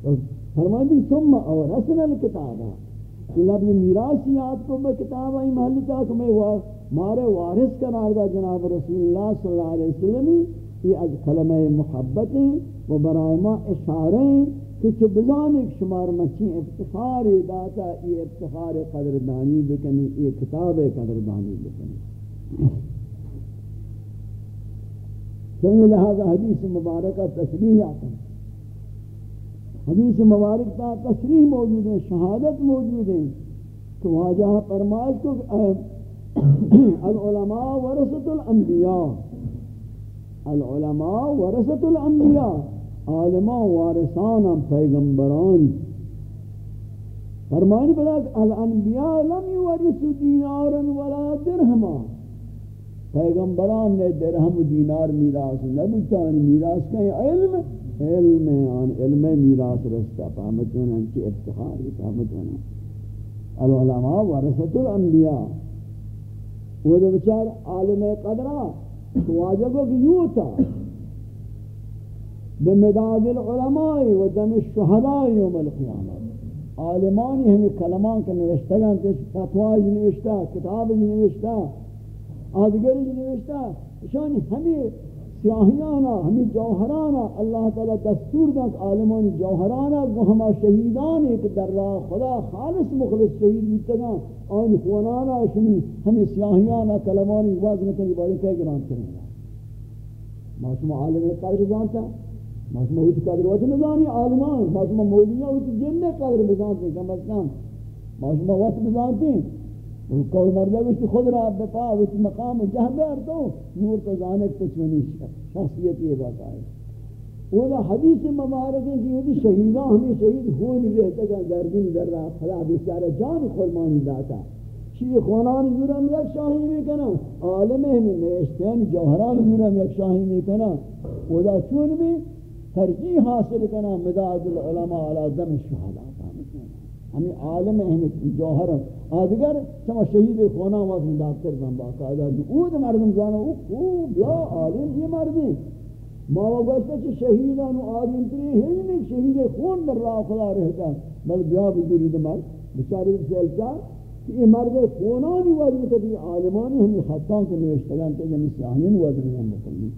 تو فرمان دی ثم اورثنا الکتابہ کہ لفظ میراثیات کو میں کتاب آئی محل تاک میں مارے وارث قرار دا جناب رسول اللہ صلی اللہ علیہ وسلم یہ از کلمہ محبت و برائے ما اشارے کہ چھ بزان ایک شمار مچی افتخار داتا یہ افتخار قدردانی بکنی یہ کتاب قدردانی بکنی. چنگی لہذا حدیث مبارکہ تصریح آتا ہے حدیث مبارک تا تصریح موجود ہے، شہادت موجود ہے، تو واجہ فرمائش کو العلماء ورثت الانبیاء۔ العلماء ورثت الانبیاء. عالماء وارثان پیغمبران. فرمانی بلا کہ الانبیاء لم یورثوا دینارا ولا درہما پیغمبران نے درہم دینار میراث نبیتان میراث کہیں علم؟ علم، آن علم میراث رستا. پامتون انچی افتخار پامتون العلماء ورثت الانبیاء. وہ دو بچار عالم قدرہ. واجبو کہ یوں بمداد العلماء و دم الشہداء یوم القیامت۔ عالمانی ہمیں کلمان کے نوشتگان فتواج نوشتہ کتاب جی نوشتہ آدگر جی نوشتہ جی شانی ہمیں سیاہیانا ہمیں جوہرانا اللہ تعالی دستور دنک عالمان جوہرانا وہ ہما شہیدان ایک در راہ خدا خالص مخلص شہید بیتگان آن خونانا شمی ہمیں سیاہیانا کلمانی وزن کنی باری کئی گران کریں گا۔ معصوم عالم قدر جانتا معصوم ہوتی قدر وقت نزانی عالمان معصوم مولیاں ہوتی جن قدر بزانتے، کم از کم۔ معصوم وقت بزانتے ہیں کوئی مردہ وچ خود را بپا وچ مقام جہ بیار تو نور تو زانک تو چونی شخصیت یہ بات آئے وہ حدیث مبارک ہے کہ یہ شہیدان ہمیں شہید ہو نہیں رہتا کہ گردن در رہا خدا بیچارہ جان قربانی داتا شیخ خونان زورم یک شاہی میں عالم ہمیں نوشتین جوہران زورم یک شاہی میں وہ دا چون بھی ترجیح حاصل کنا مداد العلماء علی دم الشہداء ہمیں عالم ہمیں جوہر آدگر چما شہید خونا واسم ڈاکٹر بن باقاعدہ اود مردم جانا او خوب یا عالم یہ مردم ما وگوشتا چھ شہیدان و عالم تری ہی نہیں شہید خون در راہ خدا رہتا بل بیا بزرگ دمال بچاری سیل چاہ کہ یہ مرد خونانی وزن تبی عالمانی ہمیں خطان کے نوشتگان تے جمعی سیاہین وزن ہم بکلی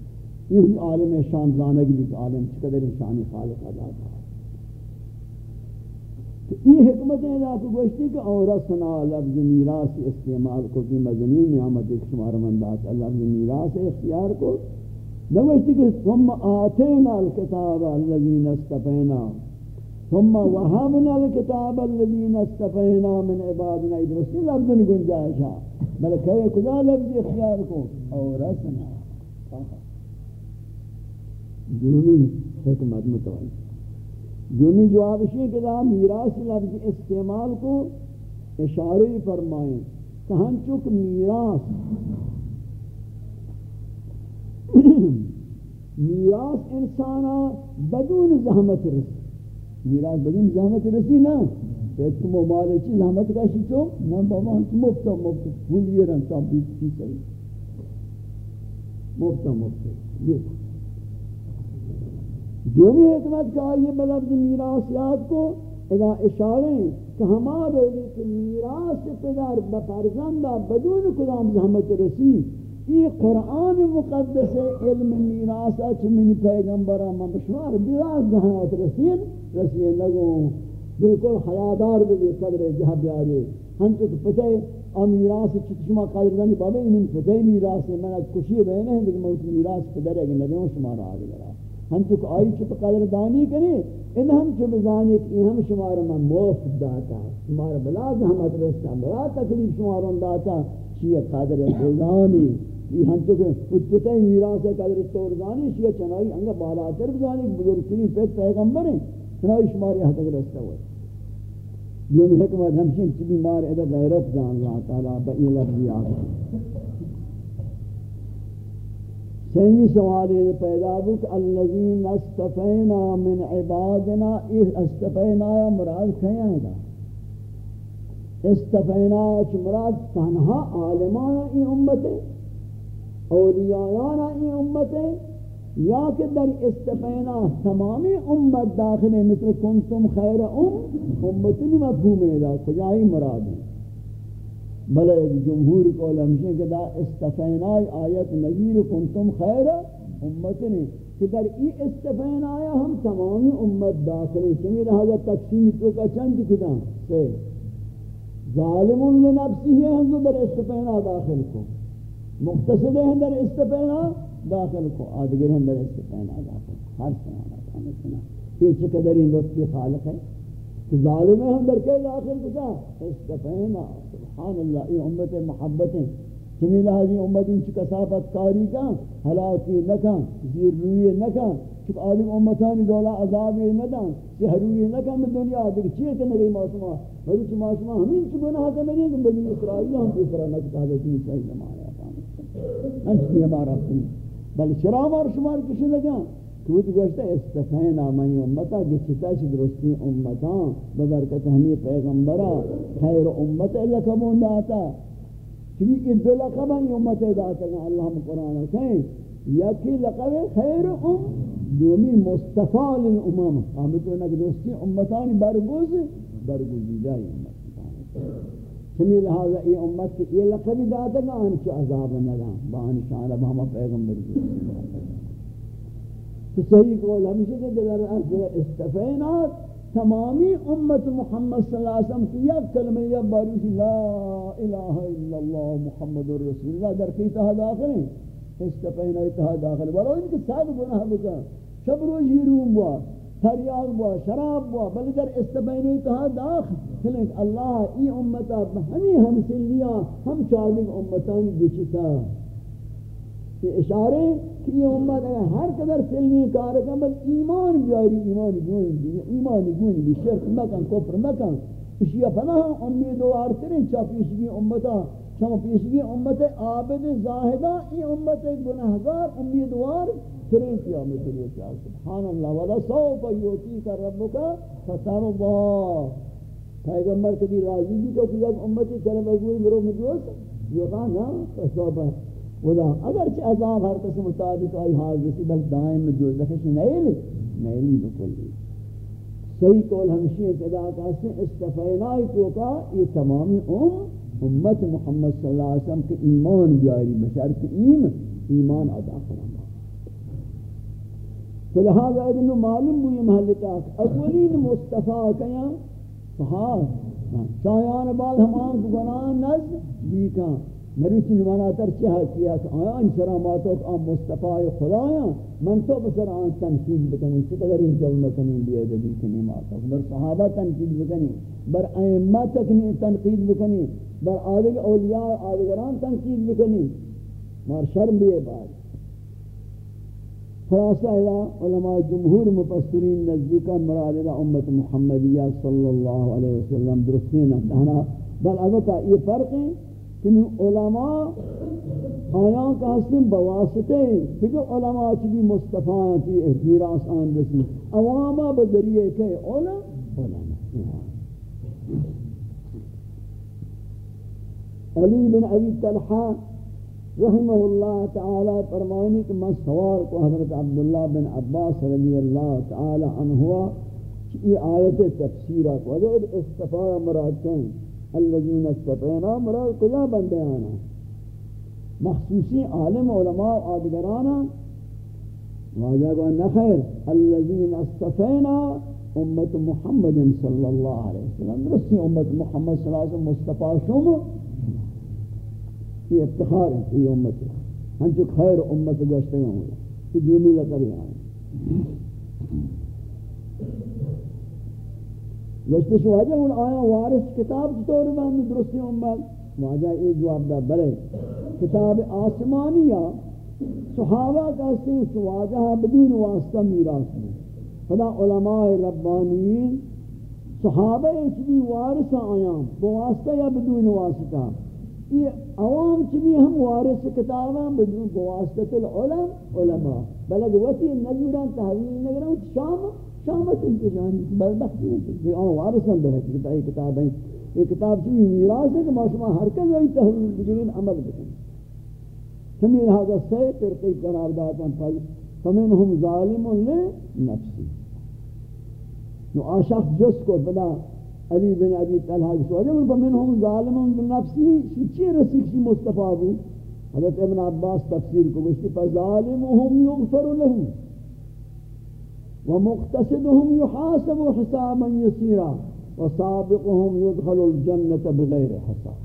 یہ عالم شان زانگی بھی عالم چقدر شانی خالق تھا یہ حکمت ہے ذات گوشتی کہ اورثنا لفظ میراث استعمال کو کی مزنی نعمت ایک شمار مندات لفظ میراث اختیار کو. نوشتی کہ ثم آتینا الكتاب الذين استفینا. ثم وهبنا الكتاب الذين استفینا من عبادنا. ادرسی لفظ گنجائشا بلکہ یہ کجا لفظ اختیار کو؟ اورثنا دومی حکمت متوجہ یعنی جومی جواب ہے کہ دا میراث لفظ استعمال کو اشارے فرمائیں کہاں چک میراث. میراث انسانا بدون زحمت رسی. میراث بدون زحمت رسی نا پیت کو مبارے چی زحمت کا شیچو نا بابا ہم مفتا مفتا پھول یہ رنگ تا بیت کی سری مفتا مفتا یہ جو بھی حکمت کا یہ بلفظ میراثیات کو ادا اشارے ہیں کہ ہما ہمارے لیے میراث پدر بفرزندہ بدون کدام زحمت رسی یہ قرآن مقدس علم میراثا چمن پیغمبرہ مشوار بلا زحمت رسید رسید لگو بالکل حیادار بھی قدر جہاں بیاری ہم چک پتہ میراث چشمہ قدر دنی بابے من پتہ میراث میں نے کشی بہنے ہیں لیکن موت میراث پدر ہے کہ نبیوں شمارا آگے لگا ہم چک آئی چپ قدر دانی کریں، ان ہم چپ زانی کہ ہم شمار میں مفت داتا شمار بلا زحمت رستا بلا تکلیف شمارون داتا شیئے قدر دانی یہ ہم چک اچتے میراث قدر طور دانی شیئے چنائی انگا بالا تر بزانی بزرگ کنی پیت پیغمبر ہیں۔ چنائی شماری حد تک رستا ہوئے۔ یہ حکمت ہمشن چبی مار ادھر غیرت جان اللہ تعالیٰ بئی لفظی آتا سیمی سوال یہ پیدا بود الذین استفینا من عبادنا، اس استفینا مراد کہیں ہے استفینا چ مراد تنہا عالمان ای امت اولیاءان ای امت یا کہ در استفینا تمامی امت داخل مثل کنتم خیر ام امتی مفہوم ہے کجائی مراد ہے۔ بلے جمہور کو لمشیں کہ دا استفینائی آیت نظیر کنتم خیر امتنی کہ در ای استفین آیا ہم تمامی امت داخلی چمی لہذا تقسیم تو کا چند کتا سے ظالم لنفسی ہے ہم در استفینا داخل کو۔ مختصد ہیں در استفینا داخل کو۔ آدگر ہیں در استفینا داخل کو۔ ہر سنانا سنا یہ چقدر ان لطفی خالق ہے؟ کہ ظالم ہے ہم در کے داخل کتا؟ استفینا سبحان اللہ، یہ امت محبت ہیں۔ چمی لحاظی امت انچ کسافت کاری کا حلاکی نکا زیر روی نکا چک آدم امتانی دولا عذابی ندان سہروی نکا میں دنیا دیکھ چیئے کہ نگئی معصومہ حضرت معصومہ ہمیں چھ گناہ کا نگئی کہ بنی اسرائیل ہم کی طرح نکتا حضرت عیسیٰ زمانہ انچ ہمارا کن بل شرام اور شمار کسی لگا تو گوشتا استفینا من امتا گچتا چھ درستی امتا، ببرکت ہمی پیغمبرا، خیر امت لکمون داتا چونکہ دو لقب ہیں امت داتا کہ اللہ ہم قرآن کہیں یکی لقب خیر ام، دومی مصطفیٰ للامام آمدو نک دوستی امتانی برگوز، برگوزی جائی امت۔ سمی لہذا ای امت کی یہ لقب داتا کہ آنچ عذاب نگا بانی شاء بہما پیغمبر۔ کی تو صحیح قول ہمیشہ کہ در اصل استفینات تمامی امت محمد صلی اللہ علیہ وسلم کی یک کلمہ یا باریش لا الہ الا اللہ محمد رسول اللہ در کی تہا داخل ہیں استفینات تہا داخل ہیں ان کے ساتھ گناہ بکا شب روز یروم بوا تریاغ بوا شراب بوا بلی در استفینات تہا داخل ہیں اللہ ای امتا ہمیں ہم سلیاں ہم چاہدیں امتانی بچتا یہ اشارے کہ یہ امت ہے ہر قدر سلمی کار کا بل ایمان بیاری ایمان گونی بھی ایمان گونی بھی، شرک مکن، کفر مکن اشیاء پناہ امیدوار ترین چا پیشگی امتا چا پیشگی امت عابد زاہدہ ای امت گناہگار امیدوار ترین قیامت لیے کیا سبحان اللہ، ولا سوف یوتی کا ربکا فتر اللہ پیغمبر کدی راضی بھی تو کہ امتی کلمہ گوئی مرو مجوز یہ کہا نا؟ فسوف خدا اگرچہ عذاب ہر قسم مطابق آئی حاضر بل دائم جو زخش نیلی نیلی بکلی صحیح قول ہمشی ادا کہتے ہیں، استفینائی کو کا یہ تمامی ام، امت محمد صلی اللہ علیہ وسلم کے ایمان بیاری بشرط ایم، ایمان ادا کرنا. تو لہذا ادنو معلوم ہوئی محلتا اولین مصطفیٰ کیا صحاب شایان بعد ہمان گناہ نزد دیکھا مریچ نمانا تر چی حقیقت آیا ان سراماتو کہ آن مصطفیٰ خدا من تو بسر آن تنقید بکنی چقدر ان ظلم کنی بیاد بھی کنی ماتا بر صحابہ تنقید بکنی بر ائمہ تکنی تنقید بکنی بر آدھگ اولیاء آدھگران تنقید بکنی مار شرم بھی بات خلاصہ ہے علماء جمہور مفسرین نزدیکہ مراد امت محمدیہ صلی اللہ علیہ وسلم درستین ہے بل البتہ یہ فرق ہے کہ علماء آیان کا حسن بواسطے کیونکہ علماء چلی مصطفیٰ کی احجیر آسان رسی عواما بدریئے کہ علم علماء علی بن ابی طلحہ رحمہ اللہ تعالی فرمانی کہ میں سوار کو حضرت عبداللہ بن عباس رضی اللہ تعالی عنہ ہوا یہ آیت تفسیرات وجود استفاء مراد کہیں الذين استطعنا، مراد کجا بندے آنا مخصوصی عالم علماء آدگرانا واجہ کو نخیر الذين استفینا امت محمد صلی اللہ علیہ وسلم. رسی امت محمد صلی اللہ علیہ وسلم، مصطفیٰ شم یہ افتخار ہے، یہ امت. ہم جو خیر امت گوشتے ہیں یہ دومی لکبی آئے گوشتے شواجہ ان آیا وارث کتاب چطور میں ہم درستی امت واجہ یہ جواب دا بلے کتاب آسمانیہ صحابہ کا سن سواجہ بدون واسطہ میراث میں. خدا علماء ربانیین، صحابہ اچھی وارث آیاں بواسطہ یا بدون واسطہ؟ یہ عوام چمی ہم وارث کتاباں بدون بواسطہ العلم، علماء. بلد وطی نجوران تحویل نگران شام شامت انتجانی بدبختی جی ہے یہ آن وارثاں بہت کتاب یہ کتاب ہے یہ کتاب چیز میراث ہے کہ ما شما ہر کن وہی تحویل بگرین عمل بکن۔ سمی لہذا سے پرقی قرار داتا فمنہم ظالم لنفسی۔ نو آشخ جس کو بدا علی بن ابی طلحہ سوالے فمنہم ظالم لنفسی چی رسیک چی مصطفیٰ بو؟ حضرت ابن عباس تفسیر کو گوشتی فظالمهم یغفر لهم ومقتصدهم يحاسب حسابا يسيرا وسابقهم يدخل الجنة بغير حساب.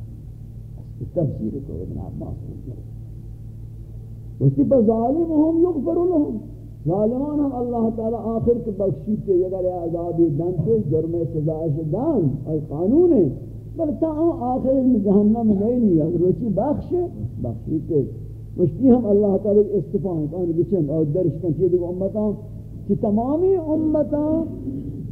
التفسير ابن عباس وشتی پر ظالمهم يغفر لهم. ظالمان ہم اللہ تعالی آخر کے بخشید کے اگر عذابی دن سے جرم سزائش دن اور قانون ہے. بل تا آخر میں جہنم نہیں نہیں اگر روچی بخش بخشید کے وشتی ہم اللہ تعالی استفاہ کان بچند اور درش کن چیز امتان کہ تمامی امتاں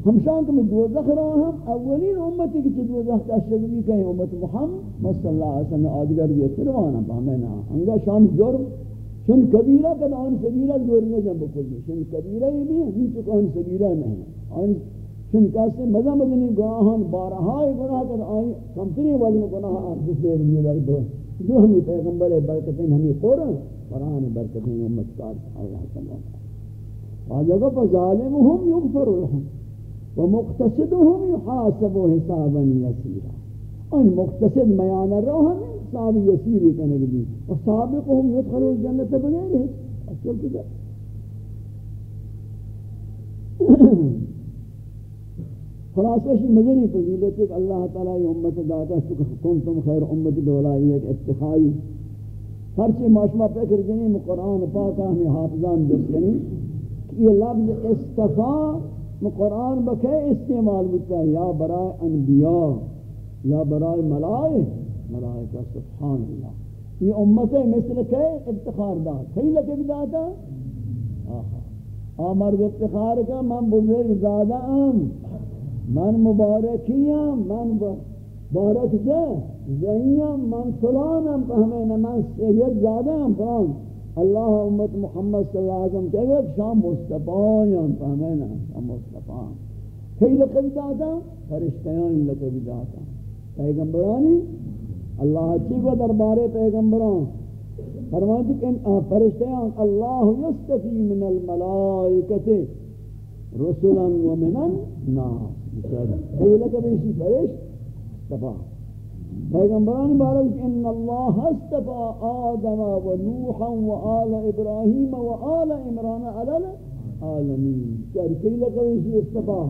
ہمشان کہ میں دوزخ رہا ہم، اولین امتی کی دوزخ کا شگوی کہیں امت محمد صلی اللہ علیہ وسلم آدگر بھی اتروانا پہمینا انگا شان جرم، شن کبیرہ کد آن سبیرہ دور جنب کلی شن کبیرہ ہی بھی ہم چکا آن سبیرہ نہیں آن شن کہتے ہیں مزہ مدنی گناہان، بارہائی گناہ کد آئی کمتری والی گناہ آرزس دے رہی ہے دو جو ہمیں پیغمبر برکتیں، ہمیں قرآن قرآن برکتیں امت کار اللہ صلی اللہ علیہ وسلم آجا کو ظالمهم یغفر لهم ومقتصدهم يحاسب حسابا يسيرا ان مقتصد میان راہ میں حساب یسیر کرنے کی اور سابقهم يدخلوا الجنه بغیر اصل کیا خلاصہ شی مدنی فضیلت کہ اللہ تعالی امت داتا کہ کنتم خیر امت دولائی ایک افتخاری ہر چیز معاشمہ فکر جنی قرآن پاک ہمیں حافظان بس یعنی یہ لفظ استفا قرآن بکے استعمال بکتا ہے، یا برائے انبیاء، یا برائے ملائے، ملائکہ، سبحان اللہ۔ یہ امتیں مثل کے افتخار دا کئی لکے داتا؟ آمرد افتخار کا، من بزرگ زادہ ام، من مبارکی مبارکیم من مبارک دے زہیم، من فلان فلانم فہمین من سید زادہ ام، فلان۔ اللہ امت محمد صلی اللہ علیہ وسلم کہے گا شام مصطفیان فہمینا شام مصطفیان کئی لقب داتا، فرشتیان لقب داتا۔ پیغمبرانی اللہ چی کو دربارے پیغمبران۔ فرمانتی کہ فرشتیان، اللہ یستفی من الملائکت رسلا ومن الناس کئی لقب اسی فرشت تفاہ پیغمبران بارک ان اللہ استفا آدم و نوحا و آل ابراہیم و آل عمران علی العالمین. چار کئی لقوی سی استفا؟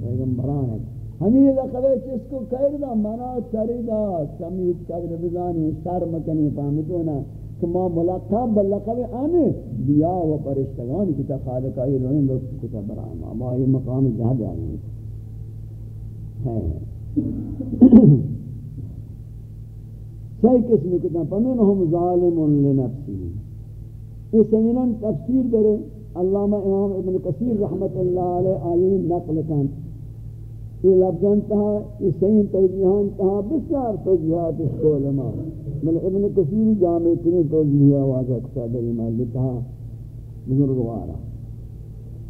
پیغمبران. ہے ہمیں لقوی چس کو کہر دا منا چریدا سمید قدر بزانی شرم کنی فهمتونا کہ ما ملقب بلقب آنے بیا و پرشتگان کی تخالق آئی روئیں لطف کتا براما ما. یہ مقام جہد آئی ہے صحیح قسم کتنا فمنہم ظالم لنفسی اس سمینان تفسیر کرے علامہ امام ابن کثیر رحمت اللہ علیہ آئین نقل کن یہ لفظان تہا یہ سین توجیحان تہا بسیار توجیحات اس کو علماء بل ابن کثیر جامع تنی توجیح آواز اکتا دری محلی تہا بزرگوارا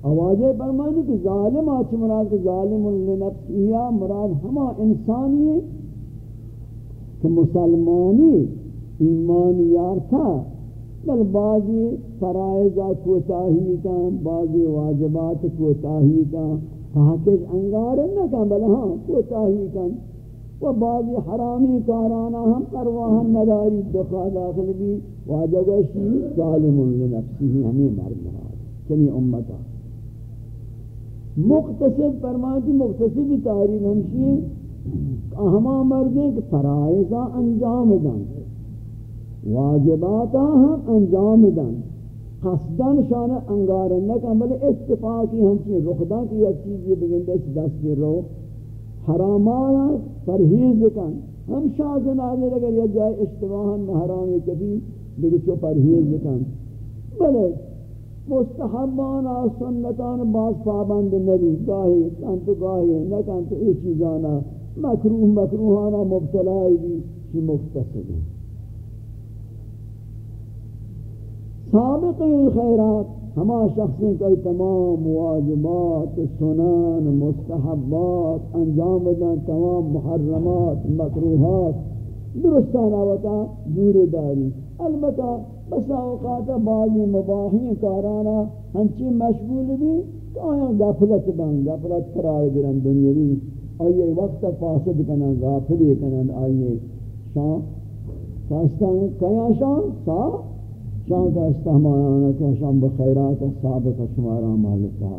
آوازیں فرمانی کہ ظالم آچ مراد ظالم لنفسی مراد ہما انسانی ہے کہ مسلمانی ایمان یار تھا، بل بعضی فرائضہ کوتاہی کا، بعضی واجبات کوتاہی کا حاکز انگار نہ کا بل ہاں کوتاہی کا۔ و بعضی حرامی کارانا ہم کرواہن نداری دخا داخل بھی، واجب شی ظالم لنفسی ہمیں مرد مراد چنی امتا۔ مقتصد فرماتی مقتصدی تعریف ہمشی ہما مردیں کہ فرائضہ انجام دن واجباتا ہم انجام دن۔ قصدن شان انگارن نکن بلے اتفاقی ہمچین رخدان کی ایک چیز یہ بگندے چی دست دی رو۔ حرامانا پرہیز کن۔ ہم شاہدن آدھے اگر یہ جائے اشتباہن میں حرامی کبھی لیکن چو پرہیز کن۔ بلے مستحبانا سنتان باز پابند نبی، گاہی کن تو گاہی نکن تو یہ چیزانا مکروہ مکروہانا مبتلائی بھی کی مختصر سابق الخیرات ہما شخصیں کئی تمام واجبات سنن مستحبات انجام دن تمام محرمات مکروحات درستانا وطا دور داری. البتہ بسا اوقات بعضی مباحی کارانا ہنچی مشغول بھی کہ آیا غفلت بن غفلت قرار گرن دنیاوی. آئیے وقت فاسد کنن غافلی کنن، آئیے شان کاستان کیا شان سا شان کا استحمالانا کہ شان بخیرات سابق شمارا مالکا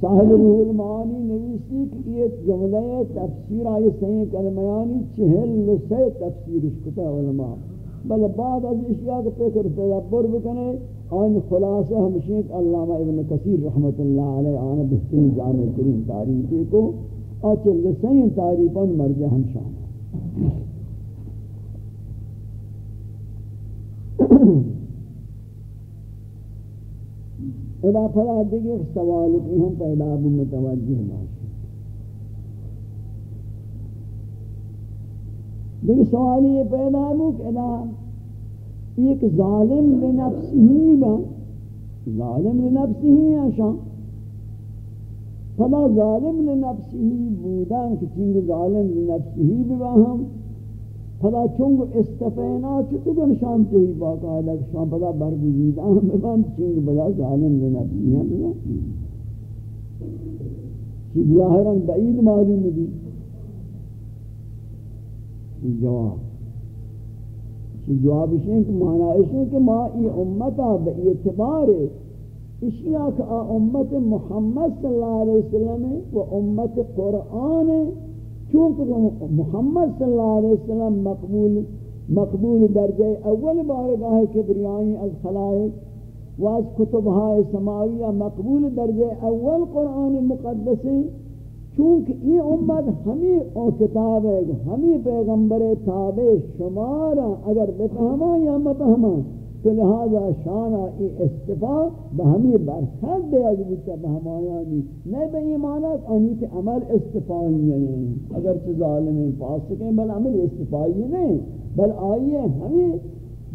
صاحب روح المعانی نویسی کہ یہ جملہ تفسیر آئی صحیح کلمیانی چہل سے تفسیر اشکتا علماء۔ بل بعد از اشیاء کے فکر تدبر بکنے آن خلاصہ ہمشیق علامہ ابن کثیر رحمت اللہ علیہ آن بہترین جامع ترین تاریخی کو آچل لسین تاریفاً مرجع ہم شامل ادا پھلا دیگه سوال کی ہم پیدا ابو متوجہ باشی دیگه سوالی یہ پیدا ابو کہ ایک ظالم لنفسی با ظالم لنفسی ہے شان فلا ظالم لنفسی بودن کہ چنگ ظالم لنفسی بھی ہم فلا چنگ استفینا چطو گن شان چہی باقاعدہ شان پدا برگزید آہم ببان چنگ بلا ظالم لنفسی ہیں۔ ببان چی ظاہران بعید معلوم دی۔ جواب۔ جواب اشیں کہ معنی اشیں کہ ما ای امتا بئی اعتبار اشیاء کہ امت محمد صلی اللہ علیہ وسلم و امت قرآن چونکہ محمد صلی اللہ علیہ وسلم مقبول مقبول درجہ اول بارگاہ کبریائی از خلائق و از کتبہ سماویہ مقبول درجہ اول قرآن مقدس چونکہ یہ امت ہمیں او کتاب ہے ہمیں پیغمبر تابع شمارا اگر بفہما یا مفہما تو لہذا شانہ ای استفا بہمی برکت دے اگر بودتا بہمایانی نہیں بے ایمانات آنی کے عمل استفائی ہیں یعنی اگر چھ ظالم فاسقیں بل عمل استفائی نہیں، بل آئیے ہمیں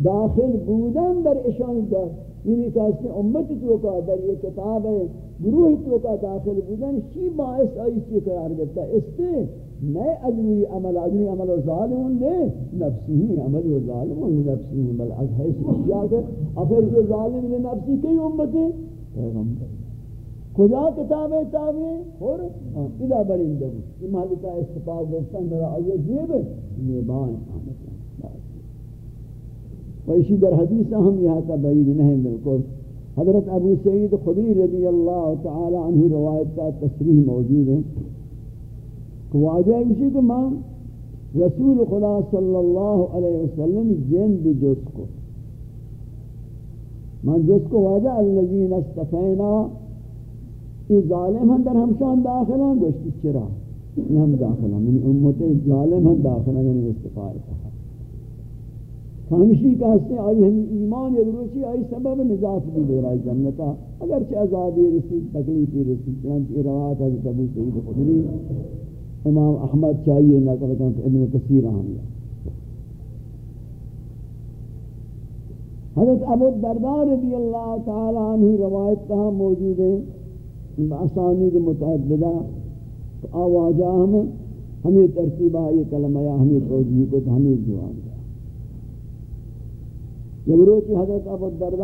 داخل بودن در اشانی در یعنی کہ اس نے امت تو کا در یہ کتاب ہے گروہ تو کا داخل بودن شی باعث آئی چی قرار دیتا اس سے نئے ادوی عمل ادوی عمل و ظالمون لے نفسی ہی عمل و ظالمون، نفسی ہی بل از حیث اشیاء کے اپھر یہ ظالم لے نفسی کئی امت ہے پیغمبر. کجا کتاب ہے تابع؟ اور ادا برین دو یہ محلتا استفاق گفتن میرا آئیے زیب ہے یہ آمد و اسی در حدیث ہم یہاں تا بعید نہیں بالکل حضرت ابو سعید خدری رضی اللہ تعالی عنہ روایت کا تصریح موجود ہے. کہ واجہ اسی کہ ماں رسول خدا صلی اللہ علیہ وسلم جند جس کو. من جس کو واجہ الذین استفینا، یہ ظالم ہم در ہمشان داخل ہیں گوشتی چرا؟ یہ ہم داخل ہیں من امت ظالم ہم داخل ہیں یعنی استفار کہا ہمشی کا آئی ہم ایمان یا گروچی آئی سبب نجات بھی دے رہا ہے جنتا اگرچہ عذابی رسید، تکلیفی رسید چنانچہ روایت حضرت ابو سعید خدری، امام احمد چاہیے نقل کن ابن کثیر آمیا حضرت ابو دردار رضی اللہ تعالی عنہ روایت کہاں موجود ہے. باسانید متعددہ. آواجہ ہم ہمیں ترتیبہ یہ کلمہ یا ہمیں توجیہ کو، ہمیں جواب دیا روچی حضرت ابو الدردہ